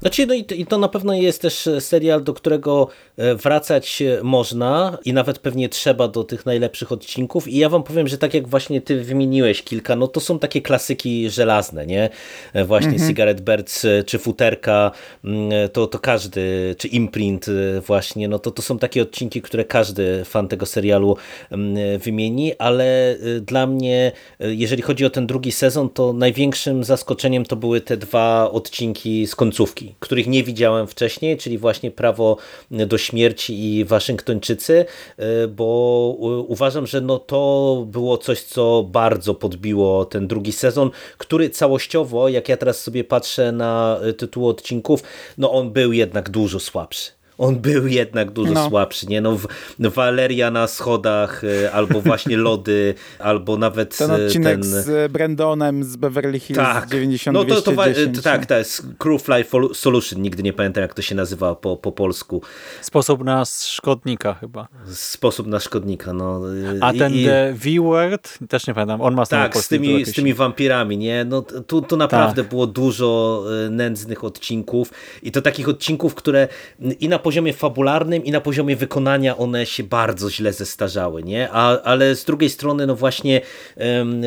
Znaczy, no i to, i to na pewno jest też serial, do którego e, wracać można i nawet pewnie trzeba do tych najlepszych odcinków i ja wam powiem, że tak jak właśnie ty wymieniłeś kilka, no to są takie klasyki żelazne, nie? E, właśnie mhm. Cigarette Birds e, czy Futerka, mm, to, to każdy, czy Imprint właśnie, no to to są takie odcinki, które każdy fan tego serialu mm, wymieni, ale dla mnie, jeżeli chodzi o ten drugi sezon, to największym zaskoczeniem to były te dwa odcinki z końcówki których nie widziałem wcześniej, czyli właśnie Prawo do śmierci i Waszyngtończycy, e, bo uważam, że no to było coś, co bardzo podbiło ten drugi sezon, który całościowo, jak ja teraz sobie patrzę na tytuł odcinków, no on był jednak dużo słabszy on był jednak dużo no. słabszy, nie? No, Waleria na schodach, e, albo właśnie lody, albo nawet ten e, odcinek ten... z Brandonem z Beverly Hills tak. 90 no to, to, to Tak, to jest Crew Fly Solution, nigdy nie pamiętam jak to się nazywa po, po polsku. Sposób na szkodnika chyba. Sposób na szkodnika, no. A ten I, The V-Word, też nie pamiętam, on ma Tak, z tymi, z tymi wampirami, nie? No tu, tu naprawdę tak. było dużo e, nędznych odcinków i to takich odcinków, które i na poziomie fabularnym i na poziomie wykonania one się bardzo źle zestarzały, nie? A, ale z drugiej strony, no właśnie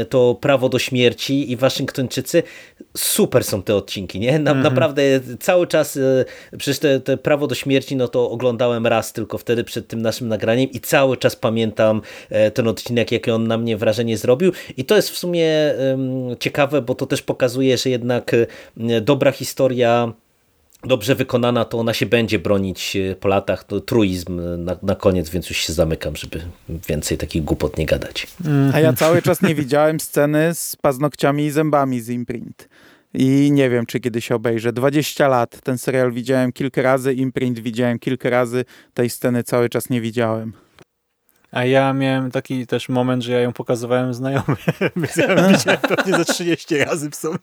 to Prawo do Śmierci i Waszyngtończycy, super są te odcinki, nie? Na, mhm. Naprawdę cały czas, e, przecież te, te, Prawo do Śmierci, no to oglądałem raz tylko wtedy przed tym naszym nagraniem i cały czas pamiętam e, ten odcinek, jakie on na mnie wrażenie zrobił i to jest w sumie um, ciekawe, bo to też pokazuje, że jednak e, dobra historia dobrze wykonana, to ona się będzie bronić e, po latach. To truizm na, na koniec, więc już się zamykam, żeby więcej takich głupot nie gadać. A ja cały czas nie widziałem sceny z paznokciami i zębami z Imprint. I nie wiem, czy kiedyś obejrzę. 20 lat. Ten serial widziałem kilka razy, Imprint widziałem kilka razy. Tej sceny cały czas nie widziałem. A ja miałem taki też moment, że ja ją pokazywałem znajomym. ja widziałem pewnie ze 30 razy w sumie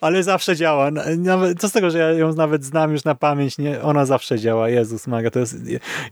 ale zawsze działa. Nawet, co z tego, że ja ją nawet znam już na pamięć, nie? ona zawsze działa. Jezus Maria, to jest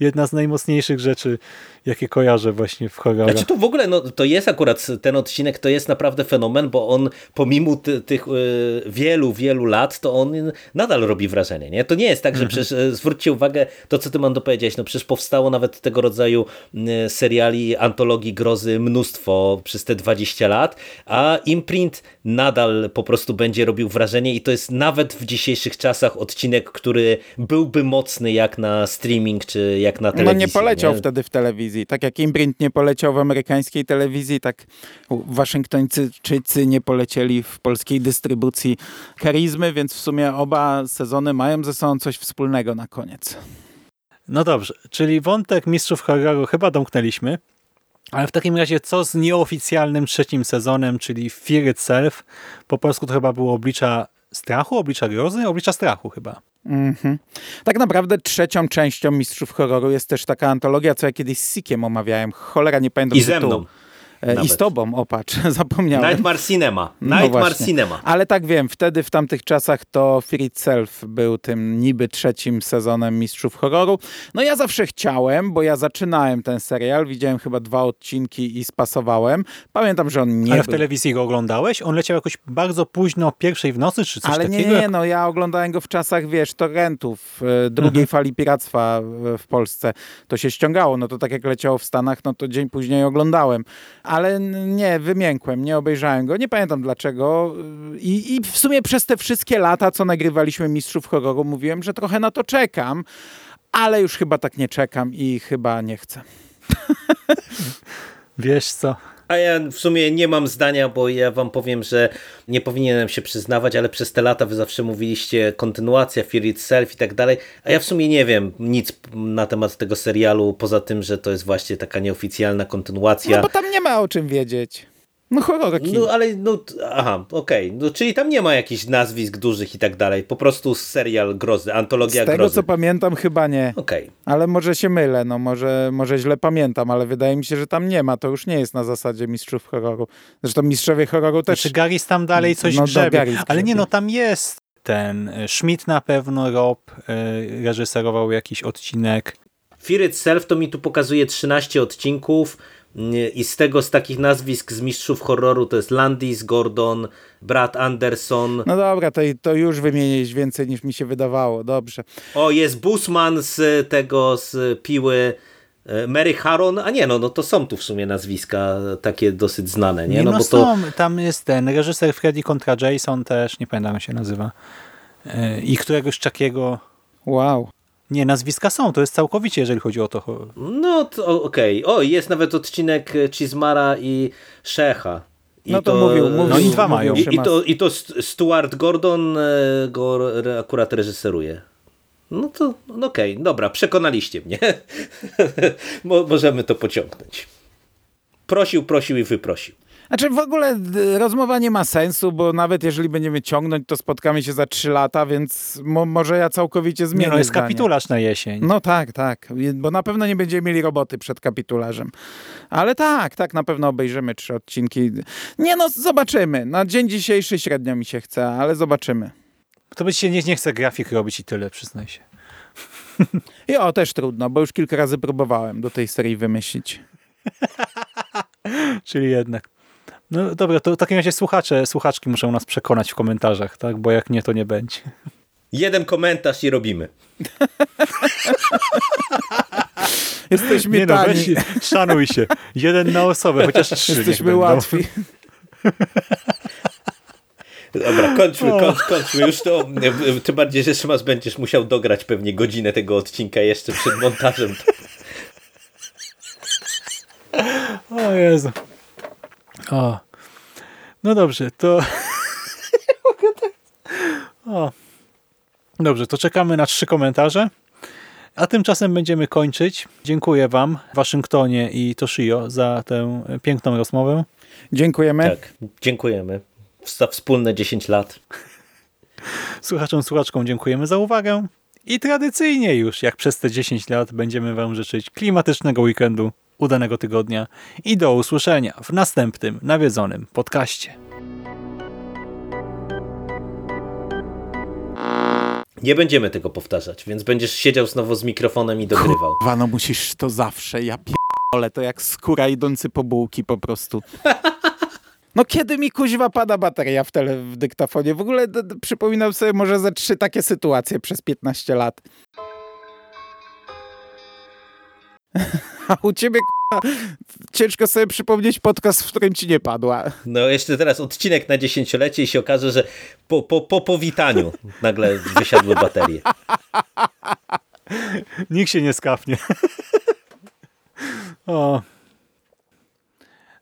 jedna z najmocniejszych rzeczy, jakie kojarzę właśnie w horrorach. Znaczy to w ogóle, no, to jest akurat ten odcinek, to jest naprawdę fenomen, bo on pomimo ty, tych y, wielu, wielu lat, to on nadal robi wrażenie. Nie? To nie jest tak, że mhm. przecież, y, zwróćcie uwagę, to co ty mam do powiedzieć, no przecież powstało nawet tego rodzaju y, seriali, antologii grozy mnóstwo przez te 20 lat, a imprint nadal po prostu będzie będzie robił wrażenie i to jest nawet w dzisiejszych czasach odcinek, który byłby mocny jak na streaming czy jak na telewizji. No nie poleciał nie? wtedy w telewizji. Tak jak Imprint nie poleciał w amerykańskiej telewizji, tak Waszyngtończycy nie polecieli w polskiej dystrybucji charizmy, więc w sumie oba sezony mają ze sobą coś wspólnego na koniec. No dobrze, czyli wątek Mistrzów Horroru chyba domknęliśmy. Ale w takim razie co z nieoficjalnym trzecim sezonem, czyli Fear Itself? Po polsku to chyba było oblicza strachu, oblicza grozy, oblicza strachu chyba. Mm -hmm. Tak naprawdę trzecią częścią Mistrzów Horroru jest też taka antologia, co ja kiedyś z Sikiem omawiałem. Cholera, nie pamiętam I ze mną. Nawet. I z tobą, opacz, zapomniałem. Nightmare Cinema. No Nightmare no Cinema. Ale tak wiem, wtedy w tamtych czasach to Fear Itself był tym niby trzecim sezonem Mistrzów Horroru. No ja zawsze chciałem, bo ja zaczynałem ten serial, widziałem chyba dwa odcinki i spasowałem. Pamiętam, że on nie Ale w był... telewizji go oglądałeś? On leciał jakoś bardzo późno, pierwszej w nocy, czy coś Ale takiego? nie, nie, no ja oglądałem go w czasach, wiesz, torrentów, e, drugiej mhm. fali piractwa w Polsce. To się ściągało, no to tak jak leciało w Stanach, no to dzień później oglądałem. Ale nie, wymiękłem, nie obejrzałem go, nie pamiętam dlaczego. I, I w sumie przez te wszystkie lata, co nagrywaliśmy Mistrzów Horroru, mówiłem, że trochę na to czekam, ale już chyba tak nie czekam i chyba nie chcę. Wiesz co? A ja w sumie nie mam zdania, bo ja wam powiem, że nie powinienem się przyznawać, ale przez te lata wy zawsze mówiliście kontynuacja, Fear Itself i tak dalej, a ja w sumie nie wiem nic na temat tego serialu, poza tym, że to jest właśnie taka nieoficjalna kontynuacja. No bo tam nie ma o czym wiedzieć. No horrorki. No ale, no, aha, okej, okay. no, czyli tam nie ma jakichś nazwisk dużych i tak dalej, po prostu serial grozy, antologia Z tego grozy. co pamiętam chyba nie. Okej. Okay. Ale może się mylę, no może, może źle pamiętam, ale wydaje mi się, że tam nie ma, to już nie jest na zasadzie mistrzów horroru. Zresztą mistrzowie horroru też... Znaczy Garis tam dalej coś no, grzebie, ale nie no, tam jest ten e, Schmidt na pewno, Rob yy, reżyserował jakiś odcinek. Fear Itself to mi tu pokazuje 13 odcinków, i z tego, z takich nazwisk z mistrzów horroru to jest Landis, Gordon, Brad Anderson. No dobra, to, to już wymienić więcej niż mi się wydawało, dobrze. O, jest Busman z tego, z Piły, e, Mary Harron, a nie, no, no to są tu w sumie nazwiska takie dosyć znane, nie? No, no bo są, to... tam jest ten reżyser Freddy kontra Jason też, nie pamiętam jak się nazywa. E, I któregoś czakiego... Wow. Nie, nazwiska są, to jest całkowicie, jeżeli chodzi o to. No to okej. Okay. O, jest nawet odcinek Cizmara i Szecha. I no to, to mówił, mówił. No i dwa mają. I, i, to, I to Stuart Gordon e, go akurat reżyseruje. No to no okej, okay. dobra, przekonaliście mnie. Możemy to pociągnąć. Prosił, prosił i wyprosił. Znaczy w ogóle rozmowa nie ma sensu, bo nawet jeżeli będziemy ciągnąć, to spotkamy się za trzy lata, więc mo może ja całkowicie zmienię Nie, no jest zdanie. kapitularz na jesień. No tak, tak, bo na pewno nie będziemy mieli roboty przed kapitularzem. Ale tak, tak, na pewno obejrzymy trzy odcinki. Nie no, zobaczymy. Na dzień dzisiejszy średnio mi się chce, ale zobaczymy. To by się nie, nie chce grafik robić i tyle, przyznaj się. I o, też trudno, bo już kilka razy próbowałem do tej serii wymyślić. Czyli jednak. No dobra, to w takim razie słuchacze, słuchaczki muszą nas przekonać w komentarzach, tak? Bo jak nie, to nie będzie. Jeden komentarz i robimy. Jesteśmy nie tani. No, weź, szanuj się. Jeden na osobę, chociaż trzy. Jesteśmy łatwi. Dobra, kończmy, kończ, kończmy już to. Tym bardziej, że Szymas będziesz musiał dograć pewnie godzinę tego odcinka jeszcze przed montażem. O Jezu. O. No dobrze, to... o. Dobrze, to czekamy na trzy komentarze. A tymczasem będziemy kończyć. Dziękuję Wam, Waszyngtonie i Toshio, za tę piękną rozmowę. Dziękujemy. Tak, dziękujemy. Za wspólne 10 lat. Słuchaczom, słuchaczkom dziękujemy za uwagę. I tradycyjnie już, jak przez te 10 lat, będziemy Wam życzyć klimatycznego weekendu, udanego tygodnia i do usłyszenia w następnym nawiedzonym podcaście. Nie będziemy tego powtarzać, więc będziesz siedział znowu z mikrofonem i dogrywał. Kurwa, no musisz to zawsze, ja pierdolę, to jak skóra idący po bułki po prostu. No kiedy mi kuźwa pada bateria w, tele, w dyktafonie? W ogóle d- d- przypominam sobie może ze trzy takie sytuacje przez 15 lat. A u ciebie k***a, ciężko sobie przypomnieć podcast, w którym ci nie padła. No jeszcze teraz odcinek na dziesięciolecie i się okaże, że po, po, po powitaniu nagle wysiadły baterie. Nikt się nie skapnie. o.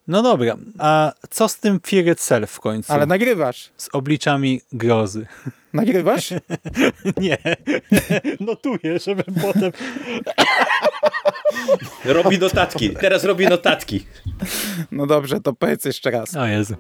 No dobra, a co z tym Fear Itself w końcu? Ale nagrywasz. Z obliczami grozy. Nagrywasz? nie. Notuję, żeby potem... robi notatki. Teraz robi notatki. No dobrze, to powiedz jeszcze raz. O Jezu.